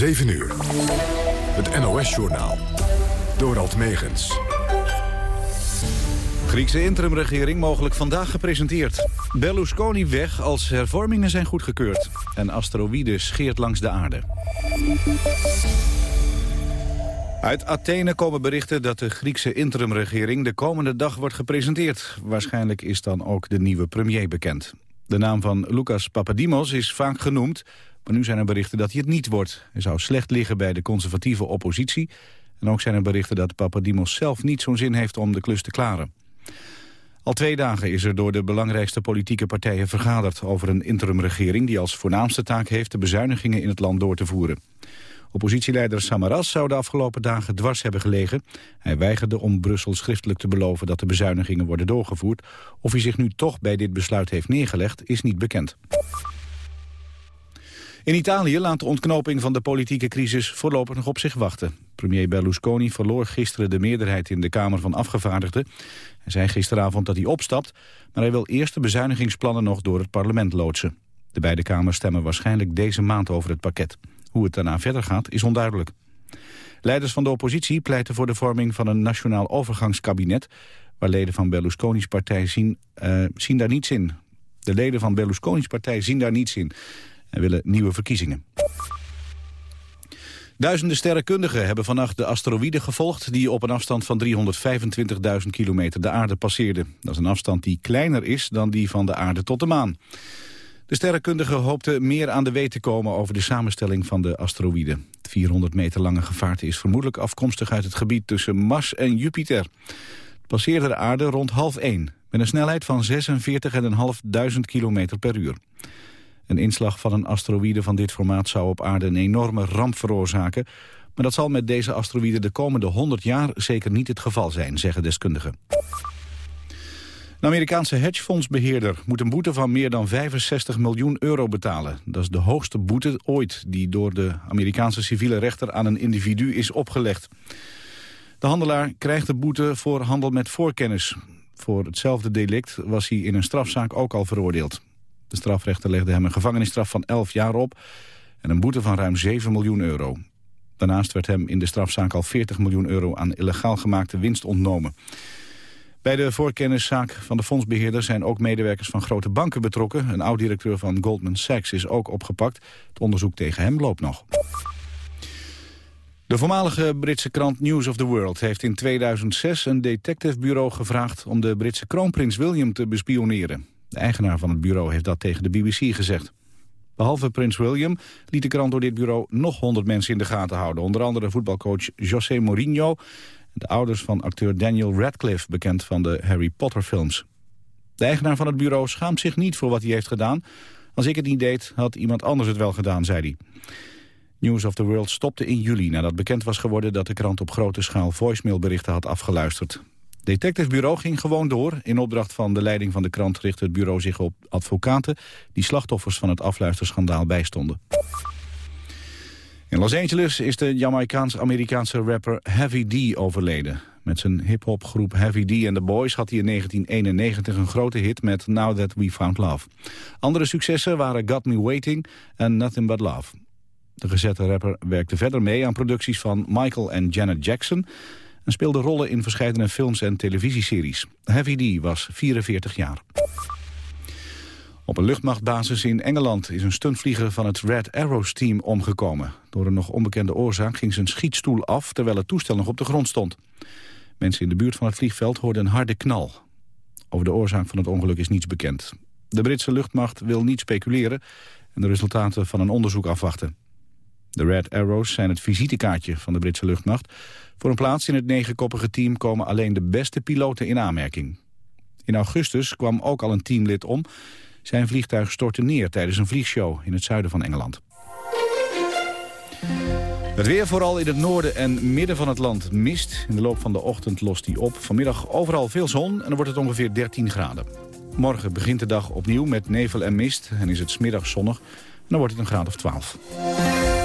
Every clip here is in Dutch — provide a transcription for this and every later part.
7 uur. Het NOS-journaal. Dorald Megens. Griekse interimregering mogelijk vandaag gepresenteerd. Berlusconi weg als hervormingen zijn goedgekeurd. En asteroïde scheert langs de aarde. Uit Athene komen berichten dat de Griekse interimregering de komende dag wordt gepresenteerd. Waarschijnlijk is dan ook de nieuwe premier bekend. De naam van Lucas Papadimos is vaak genoemd, maar nu zijn er berichten dat hij het niet wordt. Hij zou slecht liggen bij de conservatieve oppositie. En ook zijn er berichten dat Papadimos zelf niet zo'n zin heeft om de klus te klaren. Al twee dagen is er door de belangrijkste politieke partijen vergaderd over een interimregering die als voornaamste taak heeft de bezuinigingen in het land door te voeren. Oppositieleider Samaras zou de afgelopen dagen dwars hebben gelegen. Hij weigerde om Brussel schriftelijk te beloven dat de bezuinigingen worden doorgevoerd. Of hij zich nu toch bij dit besluit heeft neergelegd, is niet bekend. In Italië laat de ontknoping van de politieke crisis voorlopig nog op zich wachten. Premier Berlusconi verloor gisteren de meerderheid in de Kamer van Afgevaardigden. Hij zei gisteravond dat hij opstapt, maar hij wil eerst de bezuinigingsplannen nog door het parlement loodsen. De beide kamers stemmen waarschijnlijk deze maand over het pakket. Hoe het daarna verder gaat is onduidelijk. Leiders van de oppositie pleiten voor de vorming van een nationaal overgangskabinet... waar leden van Berlusconi's partij zien, uh, zien daar niets in. De leden van Berlusconi's partij zien daar niets in en willen nieuwe verkiezingen. Duizenden sterrenkundigen hebben vannacht de asteroïde gevolgd... die op een afstand van 325.000 kilometer de aarde passeerde. Dat is een afstand die kleiner is dan die van de aarde tot de maan. De sterrenkundigen hoopten meer aan de weet te komen over de samenstelling van de asteroïde. Het 400 meter lange gevaarte is vermoedelijk afkomstig uit het gebied tussen Mars en Jupiter. Het passeerde de aarde rond half één, met een snelheid van 46.500 kilometer per uur. Een inslag van een asteroïde van dit formaat zou op aarde een enorme ramp veroorzaken. Maar dat zal met deze asteroïde de komende 100 jaar zeker niet het geval zijn, zeggen deskundigen. Een Amerikaanse hedgefondsbeheerder moet een boete van meer dan 65 miljoen euro betalen. Dat is de hoogste boete ooit die door de Amerikaanse civiele rechter aan een individu is opgelegd. De handelaar krijgt de boete voor handel met voorkennis. Voor hetzelfde delict was hij in een strafzaak ook al veroordeeld. De strafrechter legde hem een gevangenisstraf van 11 jaar op en een boete van ruim 7 miljoen euro. Daarnaast werd hem in de strafzaak al 40 miljoen euro aan illegaal gemaakte winst ontnomen. Bij de voorkenniszaak van de fondsbeheerder zijn ook medewerkers van grote banken betrokken. Een oud-directeur van Goldman Sachs is ook opgepakt. Het onderzoek tegen hem loopt nog. De voormalige Britse krant News of the World heeft in 2006 een detectivebureau gevraagd om de Britse kroonprins William te bespioneren. De eigenaar van het bureau heeft dat tegen de BBC gezegd. Behalve prins William liet de krant door dit bureau nog 100 mensen in de gaten houden. Onder andere voetbalcoach José Mourinho de ouders van acteur Daniel Radcliffe, bekend van de Harry Potter films. De eigenaar van het bureau schaamt zich niet voor wat hij heeft gedaan. Als ik het niet deed, had iemand anders het wel gedaan, zei hij. News of the World stopte in juli nadat bekend was geworden dat de krant op grote schaal voicemailberichten had afgeluisterd. Detectivebureau ging gewoon door. In opdracht van de leiding van de krant richtte het bureau zich op advocaten... die slachtoffers van het afluisterschandaal bijstonden. In Los Angeles is de Jamaicaans-Amerikaanse rapper Heavy D overleden. Met zijn hip-hopgroep Heavy D and the Boys had hij in 1991 een grote hit met Now That We Found Love. Andere successen waren Got Me Waiting en Nothing But Love. De gezette rapper werkte verder mee aan producties van Michael en Janet Jackson... en speelde rollen in verschillende films en televisieseries. Heavy D was 44 jaar. Op een luchtmachtbasis in Engeland is een stuntvlieger van het Red Arrows team omgekomen. Door een nog onbekende oorzaak ging zijn schietstoel af terwijl het toestel nog op de grond stond. Mensen in de buurt van het vliegveld hoorden een harde knal. Over de oorzaak van het ongeluk is niets bekend. De Britse luchtmacht wil niet speculeren en de resultaten van een onderzoek afwachten. De Red Arrows zijn het visitekaartje van de Britse luchtmacht. Voor een plaats in het negenkoppige team komen alleen de beste piloten in aanmerking. In augustus kwam ook al een teamlid om. Zijn vliegtuig stortte neer tijdens een vliegshow in het zuiden van Engeland. Het weer vooral in het noorden en midden van het land mist. In de loop van de ochtend lost die op. Vanmiddag overal veel zon en dan wordt het ongeveer 13 graden. Morgen begint de dag opnieuw met nevel en mist en is het smiddags zonnig. En dan wordt het een graad of 12.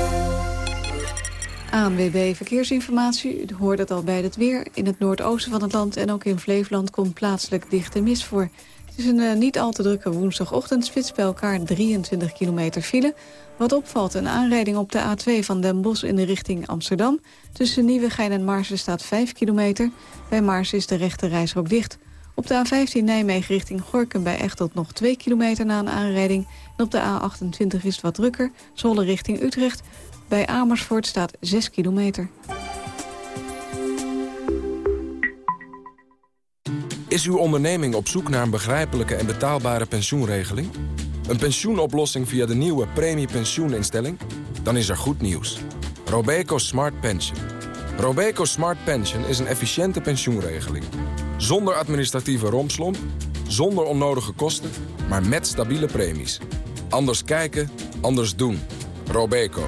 ANWB Verkeersinformatie. U hoort het al bij het weer. In het noordoosten van het land en ook in Flevoland komt plaatselijk dichte mist voor Het is een uh, niet al te drukke woensdagochtendspits bij elkaar 23 kilometer file. Wat opvalt, een aanrijding op de A2 van Den Bosch in de richting Amsterdam. Tussen Nieuwegein en Maarsen staat 5 kilometer. Bij Maarsen is de rechte reisrook dicht. Op de A15 Nijmegen richting Gorkum bij Echtelt nog 2 kilometer na een aanrijding. En op de A28 is het wat drukker. Zwolle richting Utrecht. Bij Amersfoort staat 6 kilometer. Is uw onderneming op zoek naar een begrijpelijke en betaalbare pensioenregeling? Een pensioenoplossing via de nieuwe premiepensioeninstelling? Dan is er goed nieuws. Robeco Smart Pension. Robeco Smart Pension is een efficiënte pensioenregeling. Zonder administratieve rompslomp, zonder onnodige kosten, maar met stabiele premies. Anders kijken, anders doen. Robeco,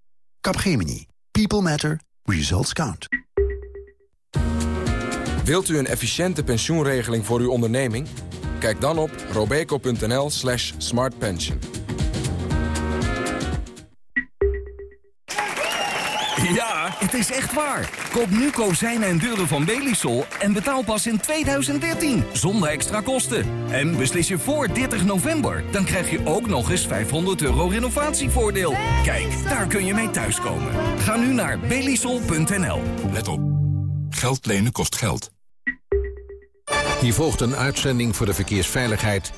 Capgemini. People matter. Results count. Wilt u een efficiënte pensioenregeling voor uw onderneming? Kijk dan op robeco.nl slash smartpension. Ja, het is echt waar. Koop nu kozijnen en deuren van Belisol en betaal pas in 2013, zonder extra kosten. En beslis je voor 30 november, dan krijg je ook nog eens 500 euro renovatievoordeel. Kijk, daar kun je mee thuiskomen. Ga nu naar belisol.nl. Let op. Geld lenen kost geld. Hier volgt een uitzending voor de verkeersveiligheid.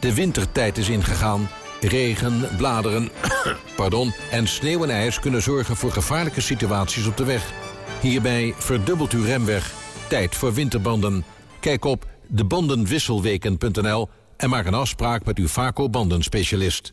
De wintertijd is ingegaan. Regen, bladeren pardon, en sneeuw en ijs kunnen zorgen voor gevaarlijke situaties op de weg. Hierbij verdubbelt uw remweg. Tijd voor winterbanden. Kijk op debandenwisselweken.nl en maak een afspraak met uw Vaco-bandenspecialist.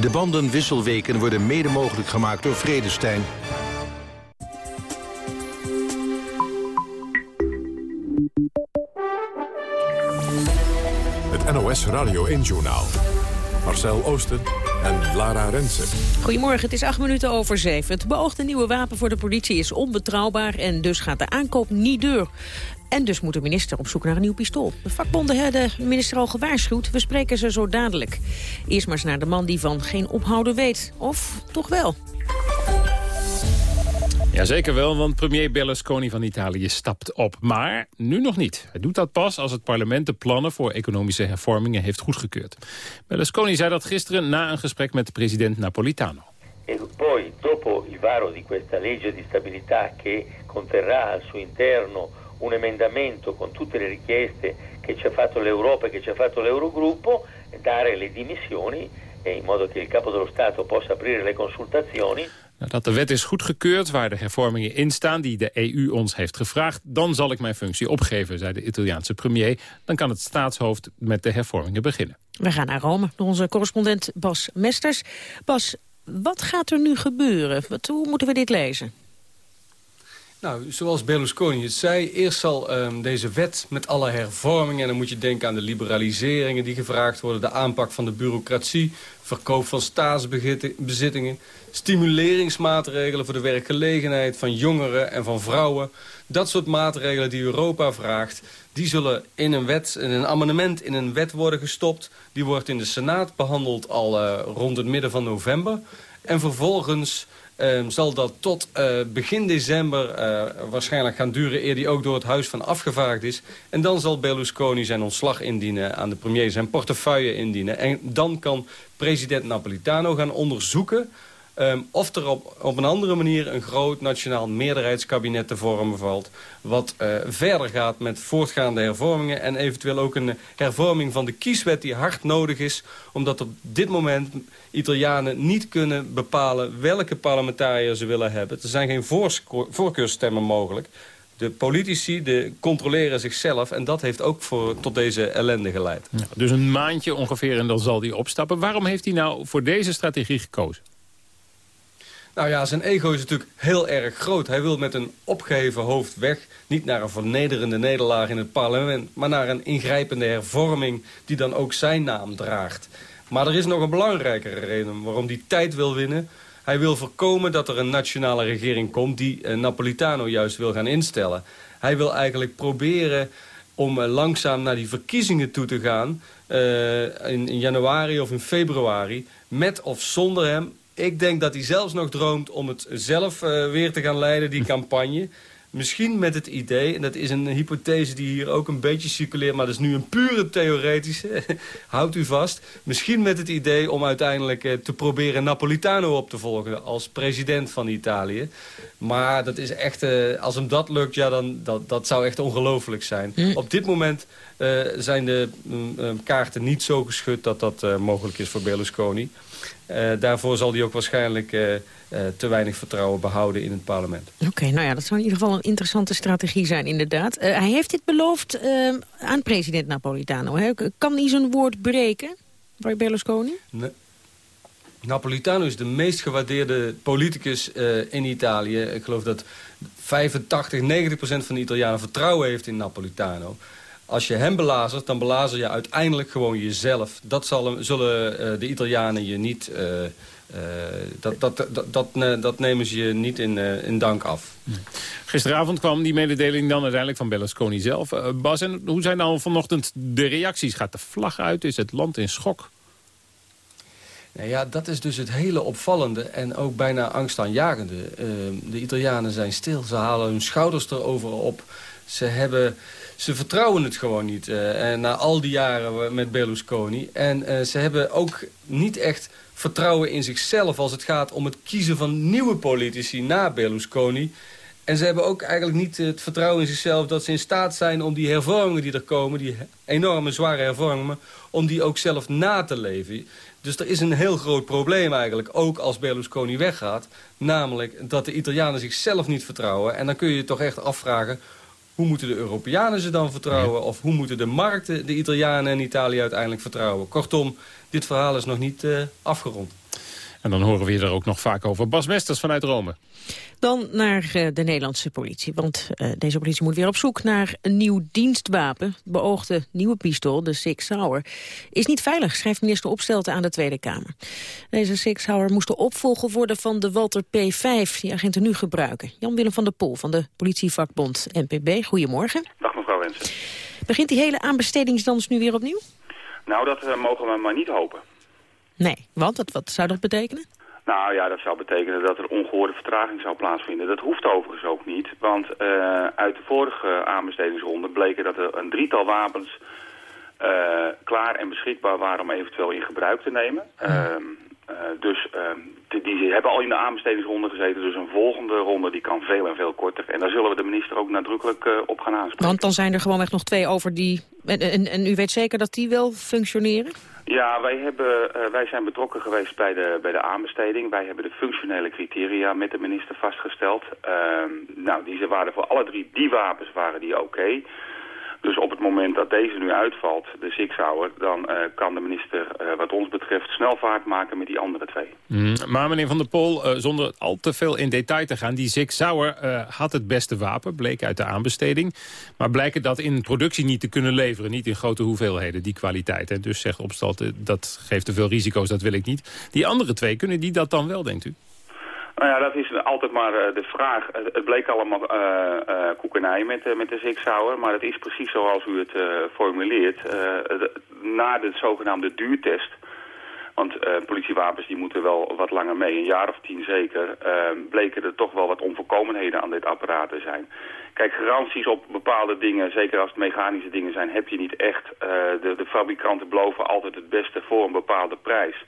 De bandenwisselweken worden mede mogelijk gemaakt door Vredestein. Het NOS Radio 1-journaal. Marcel Oosten en Lara Rensen. Goedemorgen, het is acht minuten over zeven. Het beoogde nieuwe wapen voor de politie is onbetrouwbaar... en dus gaat de aankoop niet deur. En dus moet de minister op zoek naar een nieuw pistool. De vakbonden hebben de minister al gewaarschuwd. We spreken ze zo dadelijk. Eerst maar eens naar de man die van geen ophouden weet. Of toch wel? Jazeker wel, want premier Berlusconi van Italië stapt op. Maar nu nog niet. Hij doet dat pas als het parlement de plannen voor economische hervormingen heeft goedgekeurd. Berlusconi zei dat gisteren na een gesprek met president Napolitano. E poi, dopo il varo di questa legge di stabilità che conterrà al suo interno un emendamento con tutte le richieste che ci ha fatto l'Europa e che ci ha fatto l'Eurogruppo, dare le dimissioni eh, in modo che il capo dello Stato possa aprire le consultazioni. Nadat de wet is goedgekeurd waar de hervormingen in staan die de EU ons heeft gevraagd, dan zal ik mijn functie opgeven, zei de Italiaanse premier. Dan kan het staatshoofd met de hervormingen beginnen. We gaan naar Rome, naar onze correspondent Bas Mesters. Bas, wat gaat er nu gebeuren? Hoe moeten we dit lezen? Nou, zoals Berlusconi het zei, eerst zal um, deze wet met alle hervormingen... en dan moet je denken aan de liberaliseringen die gevraagd worden... de aanpak van de bureaucratie, verkoop van staatsbezittingen... stimuleringsmaatregelen voor de werkgelegenheid van jongeren en van vrouwen. Dat soort maatregelen die Europa vraagt... die zullen in een wet, in een amendement in een wet worden gestopt. Die wordt in de Senaat behandeld al uh, rond het midden van november. En vervolgens zal dat tot uh, begin december uh, waarschijnlijk gaan duren... eer die ook door het Huis van Afgevaardigd is. En dan zal Berlusconi zijn ontslag indienen aan de premier... zijn portefeuille indienen. En dan kan president Napolitano gaan onderzoeken... Um, of er op, een andere manier een groot nationaal meerderheidskabinet te vormen valt... wat uh, verder gaat met voortgaande hervormingen... en eventueel ook een hervorming van de kieswet die hard nodig is... omdat op dit moment Italianen niet kunnen bepalen welke parlementariër ze willen hebben. Er zijn geen voorkeurstemmen mogelijk. De politici de controleren zichzelf en dat heeft ook voor, tot deze ellende geleid. Dus een maandje ongeveer en dan zal hij opstappen. Waarom heeft hij nou voor deze strategie gekozen? Nou ja, zijn ego is natuurlijk heel erg groot. Hij wil met een opgeheven hoofd weg. Niet naar een vernederende nederlaag in het parlement... maar naar een ingrijpende hervorming die dan ook zijn naam draagt. Maar er is nog een belangrijkere reden waarom hij tijd wil winnen. Hij wil voorkomen dat er een nationale regering komt... die eh, Napolitano juist wil gaan instellen. Hij wil eigenlijk proberen om eh, langzaam naar die verkiezingen toe te gaan... Uh, in, in januari of in februari... met of zonder hem ik denk dat hij zelfs nog droomt om het zelf uh, weer te gaan leiden, die campagne. Misschien met het idee, en dat is een hypothese die hier ook een beetje circuleert... maar dat is nu een pure theoretische, houdt u vast. Misschien met het idee om uiteindelijk uh, te proberen Napolitano op te volgen... als president van Italië. Maar dat is echt, uh, als hem dat lukt, ja, dan, dat, dat zou echt ongelooflijk zijn. Mm. Op dit moment uh, zijn de mm, kaarten niet zo geschud dat dat mogelijk is voor Berlusconi... Uh, daarvoor zal hij ook waarschijnlijk uh, uh, te weinig vertrouwen behouden in het parlement. Oké, nou ja, dat zou in ieder geval een interessante strategie zijn inderdaad. hij heeft dit beloofd aan president Napolitano. Hè? Kan hij zijn woord breken, bij Berlusconi? Nee. Napolitano is de meest gewaardeerde politicus in Italië. Ik geloof dat 85, 90 procent van de Italianen vertrouwen heeft in Napolitano. Als je hem belazert, dan belazer je uiteindelijk gewoon jezelf. Dat zal, zullen uh, de Italianen je niet... Uh, uh, dat, dat, dat, dat, dat, nemen ze je niet in, in dank af. Gisteravond kwam die mededeling dan uiteindelijk van Berlusconi zelf. Bas, en hoe zijn dan vanochtend de reacties? Gaat de vlag uit? Is het land in schok? Nou ja, dat is dus het hele opvallende en ook bijna angstaanjagende. de Italianen zijn stil, ze halen hun schouders erover op. Ze hebben ze vertrouwen het gewoon niet. Uh, na al die jaren met Berlusconi. En uh, ze hebben ook niet echt vertrouwen in zichzelf... als het gaat om het kiezen van nieuwe politici na Berlusconi. En ze hebben ook eigenlijk niet het vertrouwen in zichzelf... dat ze in staat zijn om die hervormingen die er komen... die enorme zware hervormingen... om die ook zelf na te leven. Dus er is een heel groot probleem eigenlijk, ook als Berlusconi weggaat. Namelijk dat de Italianen zichzelf niet vertrouwen. En dan kun je je toch echt afvragen hoe moeten de Europeanen ze dan vertrouwen? Of hoe moeten de markten de Italianen en Italië uiteindelijk vertrouwen? Kortom, dit verhaal is nog niet uh, afgerond. En dan horen we hier er ook nog vaak over. Bas Mesters vanuit Rome. Dan naar uh, de Nederlandse politie. Want uh, deze politie moet weer op zoek naar een nieuw dienstwapen. Het beoogde nieuwe pistool, de Six Sauer, is niet veilig, schrijft minister Opstelten aan de Tweede Kamer. Deze Six Sauer moest de opvolger worden van de Walter P5, die agenten nu gebruiken. Jan-Willem van der Pol van de politievakbond NPB, goedemorgen. Dag mevrouw Wensen. Begint die hele aanbestedingsdans nu weer opnieuw? Nou, dat uh, mogen we maar niet hopen. Nee, want wat, wat zou dat betekenen? Nou ja, dat zou betekenen dat er ongehoorde vertraging zou plaatsvinden. Dat hoeft overigens ook niet, want uh, uit de vorige aanbestedingsronde bleken dat er een drietal wapens uh, klaar en beschikbaar waren om eventueel in gebruik te nemen. Uh, dus ehm, die, die, hebben al in de aanbestedingsronde gezeten, dus een volgende ronde die kan veel en veel korter. En daar zullen we de minister ook nadrukkelijk op gaan aanspreken. Want dan zijn er gewoon echt nog twee over die... En, en, en u weet zeker dat die wel functioneren? Ja, wij, hebben, uh, wij zijn betrokken geweest bij de, bij de aanbesteding. Wij hebben de functionele criteria met de minister vastgesteld. Uh, nou, die waren voor alle drie die wapens waren die oké. Dus op het moment dat deze nu uitvalt, de Hour... dan uh, kan de minister uh, wat ons betreft snel vaart maken met die andere twee. Mm, maar meneer Van der Pol, uh, zonder al te veel in detail te gaan... die Hour had het beste wapen, bleek uit de aanbesteding. Maar blijken dat in productie niet te kunnen leveren. Niet in grote hoeveelheden, die kwaliteit. En dus zegt Opstal, dat geeft te veel risico's, dat wil ik niet. Die andere twee, kunnen die dat dan wel, denkt u? Nou ja, dat is altijd maar uh, de vraag. Het, bleek allemaal uh, uh, koekenij met, met de Zigzauer, maar het is precies zoals u het formuleert. Na de zogenaamde duurtest, want politiewapens die moeten wel wat langer mee, een jaar of tien zeker, bleken er toch wel wat onvolkomenheden aan dit apparaat te zijn. Kijk, garanties op bepaalde dingen, zeker als het mechanische dingen zijn, heb je niet echt. de, de fabrikanten beloven altijd het beste voor een bepaalde prijs.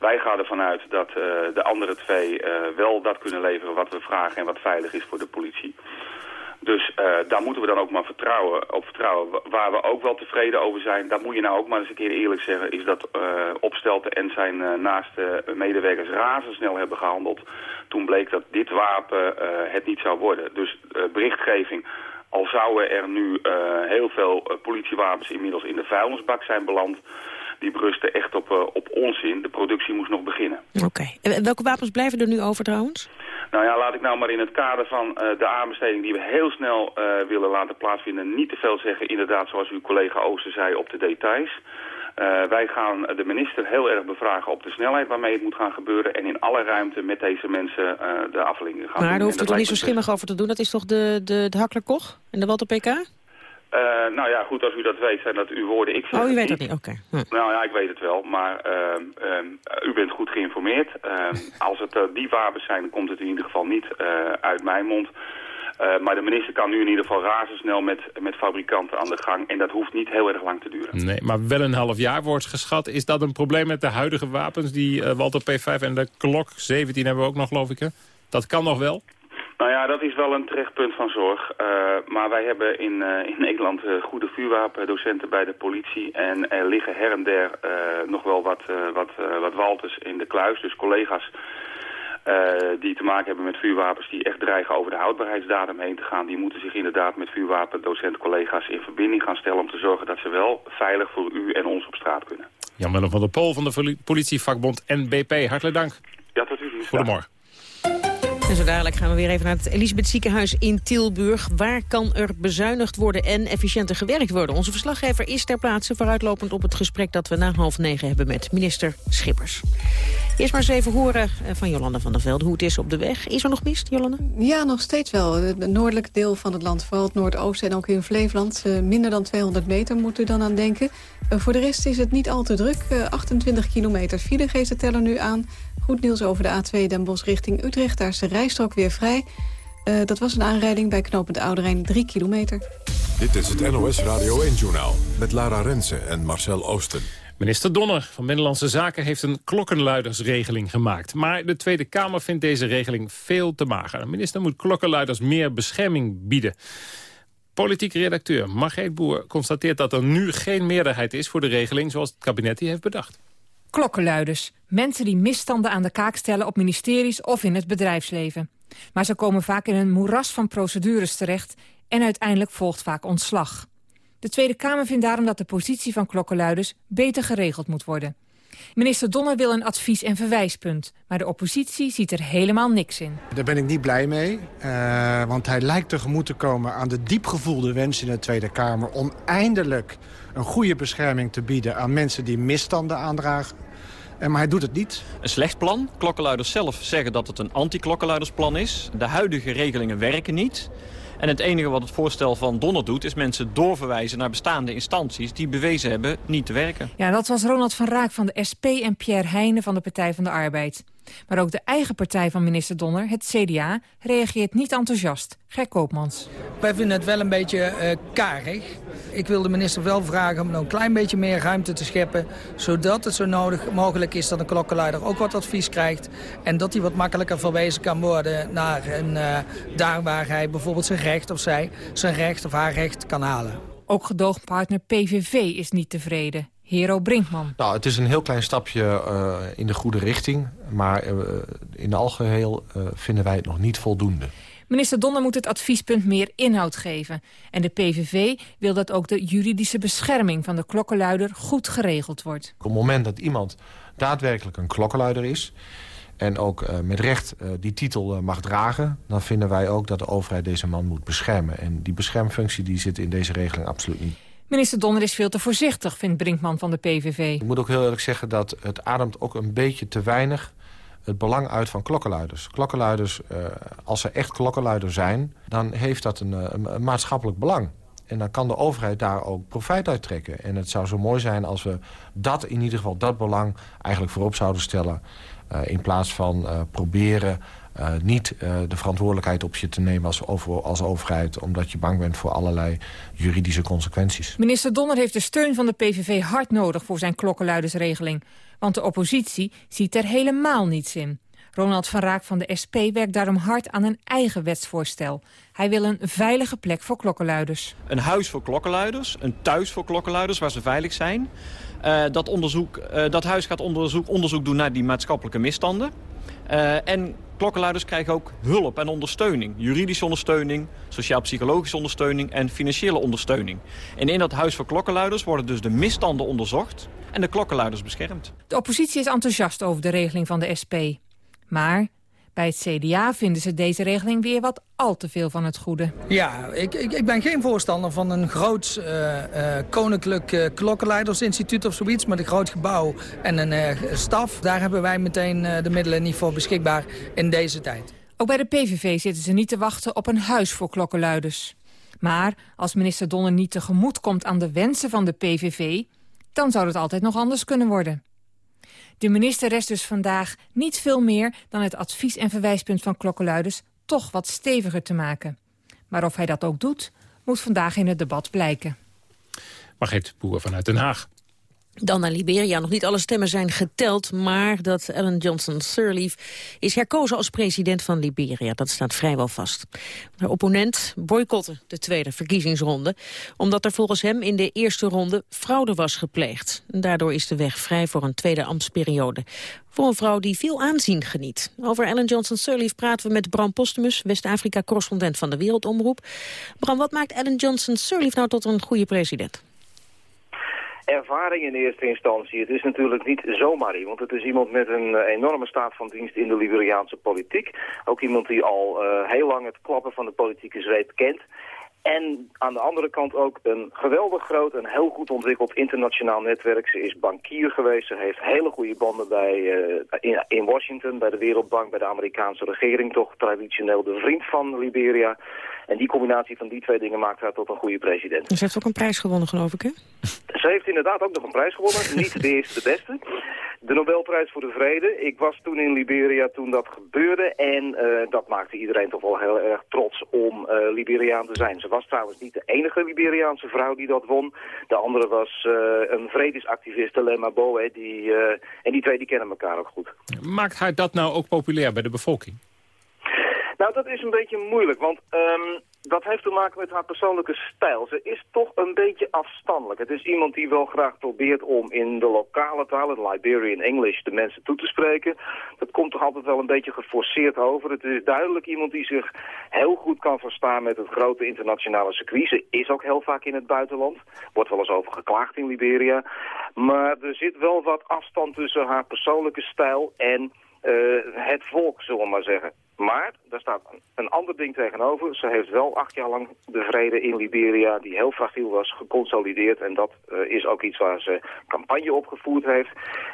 Wij gaan ervan uit dat de andere twee wel dat kunnen leveren wat we vragen en wat veilig is voor de politie. Dus uh, daar moeten we dan ook maar vertrouwen, op vertrouwen. Waar we ook wel tevreden over zijn, dat moet je nou ook maar eens een keer eerlijk zeggen... is dat uh, Opstelten en zijn naaste medewerkers razendsnel hebben gehandeld. Toen bleek dat dit wapen het niet zou worden. Dus berichtgeving, al zouden er nu heel veel politiewapens inmiddels in de vuilnisbak zijn beland die berusten echt op, uh, op onzin. De productie moest nog beginnen. Oké. En welke wapens blijven er nu over trouwens? Nou ja, laat ik nou maar in het kader van uh, de aanbesteding die we heel snel uh, willen laten plaatsvinden... niet te veel zeggen, inderdaad, zoals uw collega Ooster zei, op de details. Uh, wij gaan de minister heel erg bevragen op de snelheid waarmee het moet gaan gebeuren... en in alle ruimte met deze mensen de afdelingen gaan maar daar hoeft u toch niet zo schimmig over te doen? Dat is toch de, de, de Koch en de Walter PK? Uh, nou ja, goed, als u dat weet, zijn dat uw woorden. Ik zeg oh, u weet het niet, oké. Okay. Hm. Nou ja, ik weet het wel, maar uh, uh, u bent goed geïnformeerd. Ehm, als het eh, die wapens zijn, dan komt het in ieder geval niet eh, uit mijn mond. maar de minister kan nu in ieder geval razendsnel met, met fabrikanten aan de gang. En dat hoeft niet heel erg lang te duren. Nee, maar wel een half jaar wordt geschat. Is dat een probleem met de huidige wapens? Die Walter P5 en de Klok 17 hebben we ook nog, geloof ik, hè? Dat kan nog wel? Nou ja, dat is wel een terecht punt van zorg. Uh, maar wij hebben in, uh, in Nederland uh, goede vuurwapendocenten bij de politie. En er liggen her en der nog wel wat, wat, wat walters in de kluis. Dus collega's die te maken hebben met vuurwapens die echt dreigen over de houdbaarheidsdatum heen te gaan. Die moeten zich inderdaad met vuurwapendocent-collega's in verbinding gaan stellen... om te zorgen dat ze wel veilig voor u en ons op straat kunnen. Jan-Willem van der Pol van de politievakbond NBP. Hartelijk dank. Ja, tot u. Goedemorgen. En zo dadelijk gaan we weer even naar het Elisabeth ziekenhuis in Tilburg. Waar kan er bezuinigd worden en efficiënter gewerkt worden? Onze verslaggever is ter plaatse vooruitlopend op het gesprek... dat we na half negen hebben met minister Schippers. Eerst maar eens even horen eh, van Jolanda van der Velde hoe het is op de weg. Is er nog mist, Jolanda? Ja, nog steeds wel. Het noordelijke deel van het land, het noordoosten en ook in Flevoland... Eh, minder dan 200 meter moet u dan aan denken. Eh, voor de rest is het niet al te druk. 28 kilometer file geeft de teller nu aan... Goed nieuws over de A2 Den Bosch richting Utrecht. Daar is de rijstrook weer vrij. Uh, dat was een aanrijding bij knooppunt Ouderijn, 3 kilometer. Dit is het NOS Radio 1-journaal met Lara Rensen en Marcel Oosten. Minister Donner van Binnenlandse Zaken heeft een klokkenluidersregeling gemaakt. Maar de Tweede Kamer vindt deze regeling veel te mager. De minister moet klokkenluiders meer bescherming bieden. Politiek redacteur Margreet Boer constateert dat er nu geen meerderheid is... voor de regeling zoals het kabinet die heeft bedacht. Klokkenluiders. Mensen die misstanden aan de kaak stellen op ministeries of in het bedrijfsleven. Maar ze komen vaak in een moeras van procedures terecht... en uiteindelijk volgt vaak ontslag. De Tweede Kamer vindt daarom dat de positie van klokkenluiders... beter geregeld moet worden. Minister Donner wil een advies- en verwijspunt. Maar de oppositie ziet er helemaal niks in. Daar ben ik niet blij mee. Uh, want hij lijkt tegemoet te komen aan de diepgevoelde wens in de Tweede Kamer... om eindelijk een goede bescherming te bieden aan mensen die misstanden aandragen. Eh, maar hij doet het niet. Een slecht plan. Klokkenluiders zelf zeggen dat het een anti-klokkenluidersplan is. De huidige regelingen werken niet. En het enige wat het voorstel van Donner doet... is mensen doorverwijzen naar bestaande instanties... die bewezen hebben niet te werken. Ja, dat was Ronald van Raak van de SP en Pierre Heijnen van de Partij van de Arbeid. Maar ook de eigen partij van minister Donner, het CDA, reageert niet enthousiast. Ger Koopmans. Wij vinden het wel een beetje uh, karig. Ik wil de minister wel vragen om een klein beetje meer ruimte te scheppen... zodat het zo nodig mogelijk is dat een klokkenluider ook wat advies krijgt... en dat hij wat makkelijker verwezen kan worden naar een, uh, daar waar hij bijvoorbeeld zijn recht of zij... zijn recht of haar recht kan halen. Ook gedoogpartner PVV is niet tevreden. Hero Brinkman. Nou, het is een heel klein stapje uh, in de goede richting. Maar uh, in de algeheel uh, vinden wij het nog niet voldoende. Minister Donner moet het adviespunt meer inhoud geven. En de PVV wil dat ook de juridische bescherming van de klokkenluider goed geregeld wordt. Op het moment dat iemand daadwerkelijk een klokkenluider is... en ook met recht die titel mag dragen... dan vinden wij ook dat de overheid deze man moet beschermen. En die beschermfunctie die zit in deze regeling absoluut niet. Minister Donner is veel te voorzichtig, vindt Brinkman van de PVV. Ik moet ook heel eerlijk zeggen dat het ademt ook een beetje te weinig het belang uit van klokkenluiders. Klokkenluiders, uh, als ze echt klokkenluider zijn, dan heeft dat een, een, maatschappelijk belang. En dan kan de overheid daar ook profijt uit trekken. En het zou zo mooi zijn als we dat in ieder geval, dat belang... eigenlijk voorop zouden stellen. Uh, in plaats van proberen uh, niet de verantwoordelijkheid op je te nemen als, over, als overheid... omdat je bang bent voor allerlei juridische consequenties. Minister Donner heeft de steun van de PVV hard nodig voor zijn klokkenluidersregeling. Want de oppositie ziet er helemaal niets in. Ronald van Raak van de SP werkt daarom hard aan een eigen wetsvoorstel. Hij wil een veilige plek voor klokkenluiders. Een huis voor klokkenluiders, een thuis voor klokkenluiders waar ze veilig zijn. Uh, dat, onderzoek, uh, dat huis gaat onderzoek, onderzoek doen naar die maatschappelijke misstanden. Uh, en klokkenluiders krijgen ook hulp en ondersteuning. Juridische ondersteuning, sociaal-psychologische ondersteuning en financiële ondersteuning. En in dat huis voor klokkenluiders worden dus de misstanden onderzocht en de klokkenluiders beschermd. De oppositie is enthousiast over de regeling van de SP. Maar bij het CDA vinden ze deze regeling weer wat al te veel van het goede. Ja, ik, ik, ik ben geen voorstander van een groot uh, uh, koninklijk uh, klokkenleidersinstituut of zoiets... met een groot gebouw en een staf. Daar hebben wij meteen de middelen niet voor beschikbaar in deze tijd. Ook bij de PVV zitten ze niet te wachten op een huis voor klokkenluiders. Maar als minister Donner niet tegemoet komt aan de wensen van de PVV... dan zou het altijd nog anders kunnen worden. De minister rest dus vandaag niet veel meer dan het advies- en verwijspunt van klokkenluiders toch wat steviger te maken. Maar of hij dat ook doet, moet vandaag in het debat blijken. Margreet Boer vanuit Den Haag. Dan naar Liberia. Nog niet alle stemmen zijn geteld, maar dat Ellen Johnson Sirleaf is herkozen als president van Liberia. Dat staat vrijwel vast. Haar opponent boycotte de tweede verkiezingsronde, omdat er volgens hem in de eerste ronde fraude was gepleegd. Daardoor is de weg vrij voor een tweede ambtsperiode. Voor een vrouw die veel aanzien geniet. Over Ellen Johnson Sirleaf praten we met Bram Postumus, West-Afrika-correspondent van de Wereldomroep. Bram, wat maakt Ellen Johnson Sirleaf nou tot een goede president? Ervaring in eerste instantie. Het is natuurlijk niet zomaar iemand. Het is iemand met een uh, enorme staat van dienst in de Liberiaanse politiek. Ook iemand die al uh, heel lang het klappen van de politieke zweep kent. En aan de andere kant ook een geweldig groot en heel goed ontwikkeld internationaal netwerk. Ze is bankier geweest, ze heeft hele goede banden bij, in, in, Washington, bij de Wereldbank, bij de Amerikaanse regering. Toch traditioneel de vriend van Liberia. En die combinatie van die twee dingen maakt haar tot een goede president. Ze heeft ook een prijs gewonnen, geloof ik, hè? Ze heeft inderdaad ook nog een prijs gewonnen. Niet de eerste, de beste. De Nobelprijs voor de Vrede. Ik was toen in Liberia toen dat gebeurde. En uh, dat maakte iedereen toch wel heel erg trots om uh, Liberiaan te zijn. Ze was trouwens niet de enige Liberiaanse vrouw die dat won. De andere was uh, een vredesactiviste, Lema Boe. Die, en die twee die kennen elkaar ook goed. Maakt haar dat nou ook populair bij de bevolking? Nou, dat is een beetje moeilijk, want um, dat heeft te maken met haar persoonlijke stijl. Ze is toch een beetje afstandelijk. Het is iemand die wel graag probeert om in de lokale taal, het Liberian English, de mensen toe te spreken. Dat komt toch altijd wel een beetje geforceerd over. Het is duidelijk iemand die zich heel goed kan verstaan met het grote internationale circuit. Ze is ook heel vaak in het buitenland. Wordt wel eens over geklaagd in Liberia. Maar er zit wel wat afstand tussen haar persoonlijke stijl en uh, het volk, zullen we maar zeggen. Maar daar staat een ander ding tegenover. Ze heeft wel acht jaar lang de vrede in Liberia, die heel fragiel was, geconsolideerd. En dat uh, is ook iets waar ze campagne op gevoerd heeft.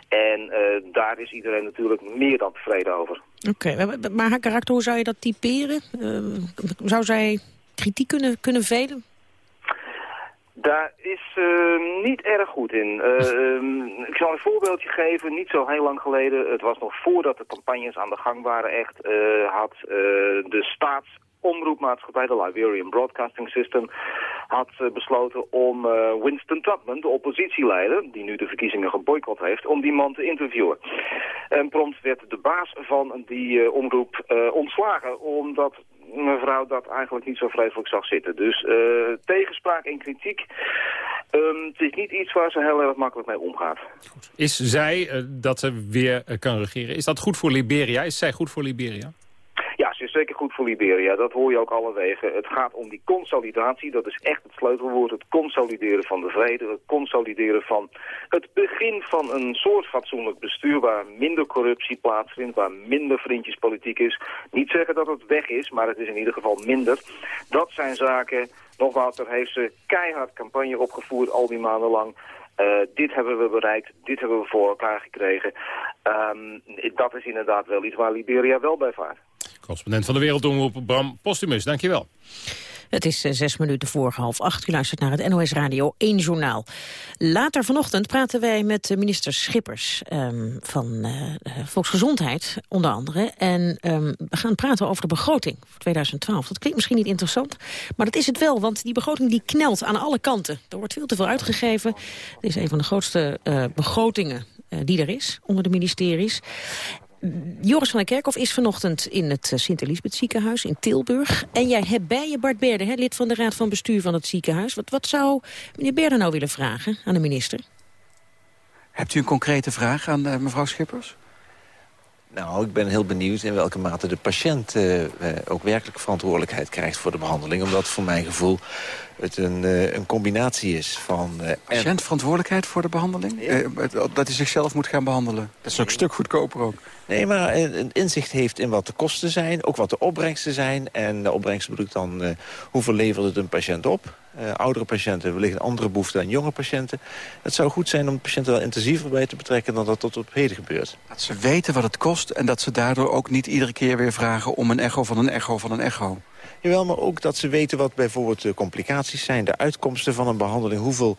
En uh, daar is iedereen natuurlijk meer dan tevreden over. Oké, maar haar karakter, hoe zou je dat typeren? Uh, zou zij kritiek kunnen, kunnen velen? Daar is uh, niet erg goed in. Uh, ik zal een voorbeeldje geven. Niet zo heel lang geleden, het was nog voordat de campagnes aan de gang waren echt, uh, had de staatsomroepmaatschappij, de Liberian Broadcasting System, had besloten om Winston Tubman, de oppositieleider, die nu de verkiezingen geboycott heeft, om die man te interviewen. En prompt werd de baas van die omroep ontslagen, omdat mevrouw dat eigenlijk niet zo vreselijk zag zitten. Dus uh, tegenspraak en kritiek, um, het is niet iets waar ze heel erg makkelijk mee omgaat. Is zij, uh, dat ze weer uh, kan regeren, is dat goed voor Liberia? Is zij goed voor Liberia? Zeker goed voor Liberia. Dat hoor je ook alle wegen. Het gaat om die consolidatie. Dat is echt het sleutelwoord. Het consolideren van de vrede. Het consolideren van het begin van een soort fatsoenlijk bestuur... waar minder corruptie plaatsvindt, waar minder vriendjespolitiek is. Niet zeggen dat het weg is, maar het is in ieder geval minder. Dat zijn zaken... Nogmaals, daar heeft ze keihard campagne opgevoerd al die maanden lang. Uh, dit hebben we bereikt, dit hebben we voor elkaar gekregen. Um, dat is inderdaad wel iets waar Liberia wel bij vaart. Correspondent van de Wereldomroep Bram Postumus, dankjewel. Het is eh, zes minuten voor half acht. U luistert naar het NOS Radio 1 Journaal. Later vanochtend praten wij met minister Schippers um, van uh, Volksgezondheid, onder andere. En um, we gaan praten over de begroting voor 2012. Dat klinkt misschien niet interessant, maar dat is het wel. Want die begroting die knelt aan alle kanten. Er wordt veel te veel uitgegeven. Het is een van de grootste begrotingen die er is onder de ministeries. Joris van der Kerkhoff is vanochtend in het eh, Sint-Elisabeth ziekenhuis in Tilburg. En jij hebt bij je Bart Berder, hè, lid van de Raad van Bestuur van het ziekenhuis. Wat, wat zou meneer Berder nou willen vragen aan de minister? Hebt u een concrete vraag aan uh, mevrouw Schippers? Nou, ik ben heel benieuwd in welke mate de patiënt uh, ook werkelijk verantwoordelijkheid krijgt voor de behandeling. Omdat voor mijn gevoel het een, uh, een combinatie is van... Uh, patiënt verantwoordelijkheid voor de behandeling? Ja. dat hij zichzelf moet gaan behandelen. Dat is ook een stuk goedkoper ook. Nee, maar een inzicht heeft in wat de kosten zijn, ook wat de opbrengsten zijn. En de opbrengsten bedoel ik dan, hoeveel levert het een patiënt op? Uh, oudere patiënten wellicht een andere behoefte dan jonge patiënten. Het zou goed zijn om patiënten wel intensiever bij te betrekken dan dat tot op heden gebeurt. Dat ze weten wat het kost en dat ze daardoor ook niet iedere keer weer vragen om een echo van een echo van een echo. Jawel, maar ook dat ze weten wat bijvoorbeeld de complicaties zijn, de uitkomsten van een behandeling, hoeveel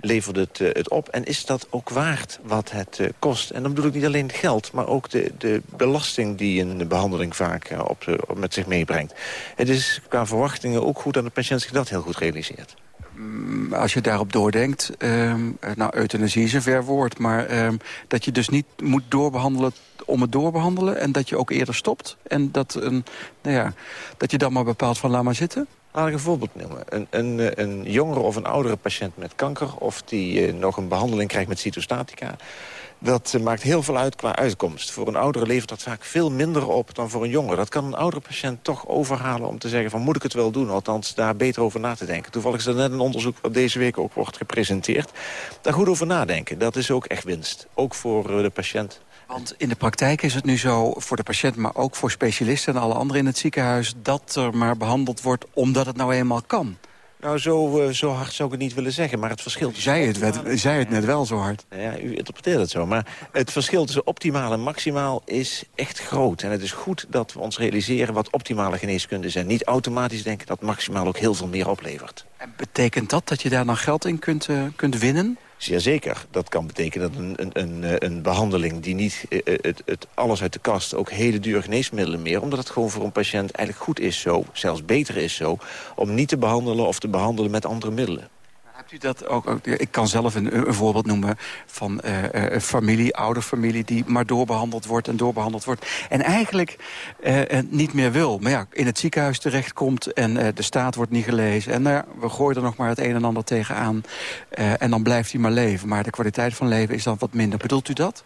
levert het, uh, het op en is dat ook waard wat het uh, kost. En dan bedoel ik niet alleen het geld, maar ook de, de belasting die een behandeling vaak uh, op, met zich meebrengt. Het is qua verwachtingen ook goed dat de patiënt zich dat heel goed realiseert. Als je daarop doordenkt, um, nou euthanasie is een ver woord... maar um, dat je dus niet moet doorbehandelen om het doorbehandelen... en dat je ook eerder stopt en dat, een, nou ja, dat je dan maar bepaalt van laat maar zitten... Laat ik een voorbeeld noemen. Een, een, een jongere of een oudere patiënt met kanker... of die uh, nog een behandeling krijgt met cytostatica... dat uh, maakt heel veel uit qua uitkomst. Voor een oudere levert dat vaak veel minder op dan voor een jongere. Dat kan een oudere patiënt toch overhalen om te zeggen... van moet ik het wel doen, althans daar beter over na te denken. Toevallig is er net een onderzoek wat deze week ook wordt gepresenteerd. Daar goed over nadenken, dat is ook echt winst. Ook voor de patiënt. Want in de praktijk is het nu zo voor de patiënt... maar ook voor specialisten en alle anderen in het ziekenhuis... dat er maar behandeld wordt omdat het nou eenmaal kan. Nou, zo, uh, zo hard zou ik het niet willen zeggen, maar het verschil... U zei het, werd, het net wel zo hard. Ja, u interpreteert het zo, maar het verschil tussen optimaal en maximaal is echt groot. En het is goed dat we ons realiseren wat optimale geneeskunde zijn. Niet automatisch denken dat maximaal ook heel veel meer oplevert. En betekent dat dat je daar dan geld in kunt, uh, kunt winnen? Zeer zeker. Dat kan betekenen dat een, een, een, een behandeling die niet het, het alles uit de kast... ook hele dure geneesmiddelen meer... omdat het gewoon voor een patiënt eigenlijk goed is zo, zelfs beter is zo... om niet te behandelen of te behandelen met andere middelen. U dat ook, ik kan zelf een, een voorbeeld noemen van uh, familie, ouderfamilie... die maar doorbehandeld wordt en doorbehandeld wordt. En eigenlijk uh, niet meer wil. Maar ja, in het ziekenhuis terechtkomt en de staat wordt niet gelezen. En nou we gooien er nog maar het een en ander tegenaan. en dan blijft hij maar leven. Maar de kwaliteit van leven is dan wat minder. Bedoelt u dat?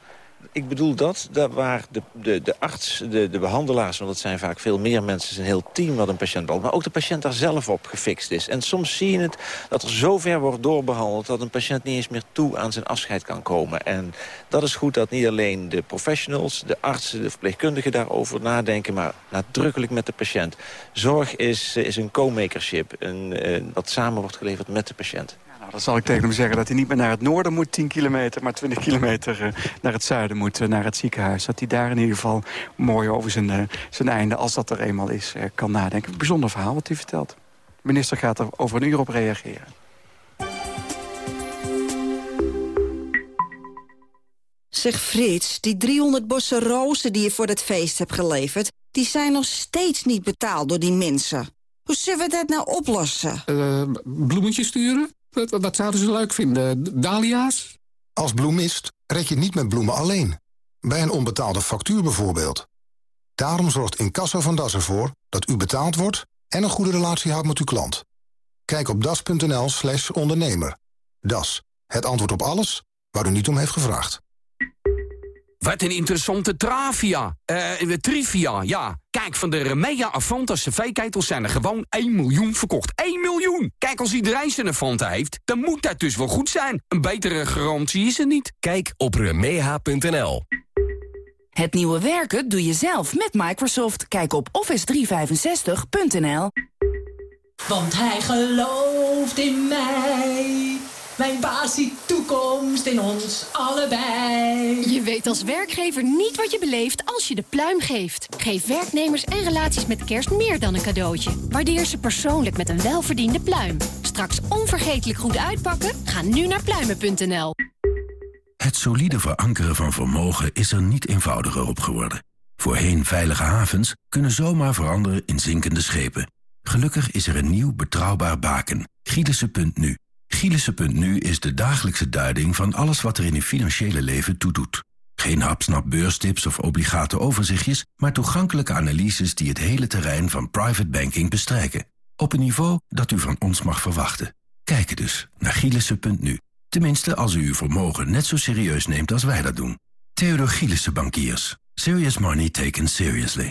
Ik bedoel dat, dat waar de, de, de arts, de, de behandelaars... want het zijn vaak veel meer mensen, een heel team wat een patiënt behandelt... maar ook de patiënt daar zelf op gefixt is. En soms zie je het dat er zo ver wordt doorbehandeld... dat een patiënt niet eens meer toe aan zijn afscheid kan komen. En dat is goed dat niet alleen de professionals, de artsen, de verpleegkundigen... daarover nadenken, maar nadrukkelijk met de patiënt. Zorg is, is een co-makership, een, wat samen wordt geleverd met de patiënt. Dan zal ik tegen hem zeggen dat hij niet meer naar het noorden moet, 10 kilometer... maar 20 kilometer uh, naar het zuiden moet, uh, naar het ziekenhuis. Dat hij daar in ieder geval mooi over zijn, uh, zijn einde, als dat er eenmaal is, kan nadenken. Bijzonder verhaal wat hij vertelt. De minister gaat er over een uur op reageren. Zeg Frits, die 300 bossen rozen die je voor het feest hebt geleverd... die zijn nog steeds niet betaald door die mensen. Hoe zullen we dat nou oplossen? bloemetjes sturen? Wat, zouden ze leuk vinden? Dahlia's? Als bloemist red je niet met bloemen alleen. Bij een onbetaalde factuur bijvoorbeeld. Daarom zorgt Incasso van Das ervoor dat u betaald wordt... en een goede relatie houdt met uw klant. Kijk op das.nl slash ondernemer. Das, het antwoord op alles waar u niet om heeft gevraagd. Wat een interessante travia. Uh, trivia, ja. Kijk, van de Remea Avanta cv-ketels zijn er gewoon 1 miljoen verkocht. 1 miljoen! Kijk, als iedereen zijn Avanta heeft, dan moet dat dus wel goed zijn. Een betere garantie is er niet. Kijk op remeha.nl. Het nieuwe werken doe je zelf met Microsoft. Kijk op office365.nl. Want hij gelooft in mij. Mijn baas ziet toekomst in ons allebei. Je weet als werkgever niet wat je beleeft als je de pluim geeft. Geef werknemers en relaties met kerst meer dan een cadeautje. Waardeer ze persoonlijk met een welverdiende pluim. Straks onvergetelijk goed uitpakken? Ga nu naar pluimen.nl. Het solide verankeren van vermogen is er niet eenvoudiger op geworden. Voorheen veilige havens kunnen zomaar veranderen in zinkende schepen. Gelukkig is er een nieuw betrouwbaar baken, Gielissen.nu. Gielissen.nu is de dagelijkse duiding van alles wat er in uw financiële leven toedoet. Geen hapsnap beurstips of obligate overzichtjes, maar toegankelijke analyses die het hele terrein van private banking bestrijken. Op een niveau dat u van ons mag verwachten. Kijk dus naar Gielissen.nu. Tenminste, als u uw vermogen net zo serieus neemt als wij dat doen. Theodor Gielissen Bankiers. Serious money taken seriously.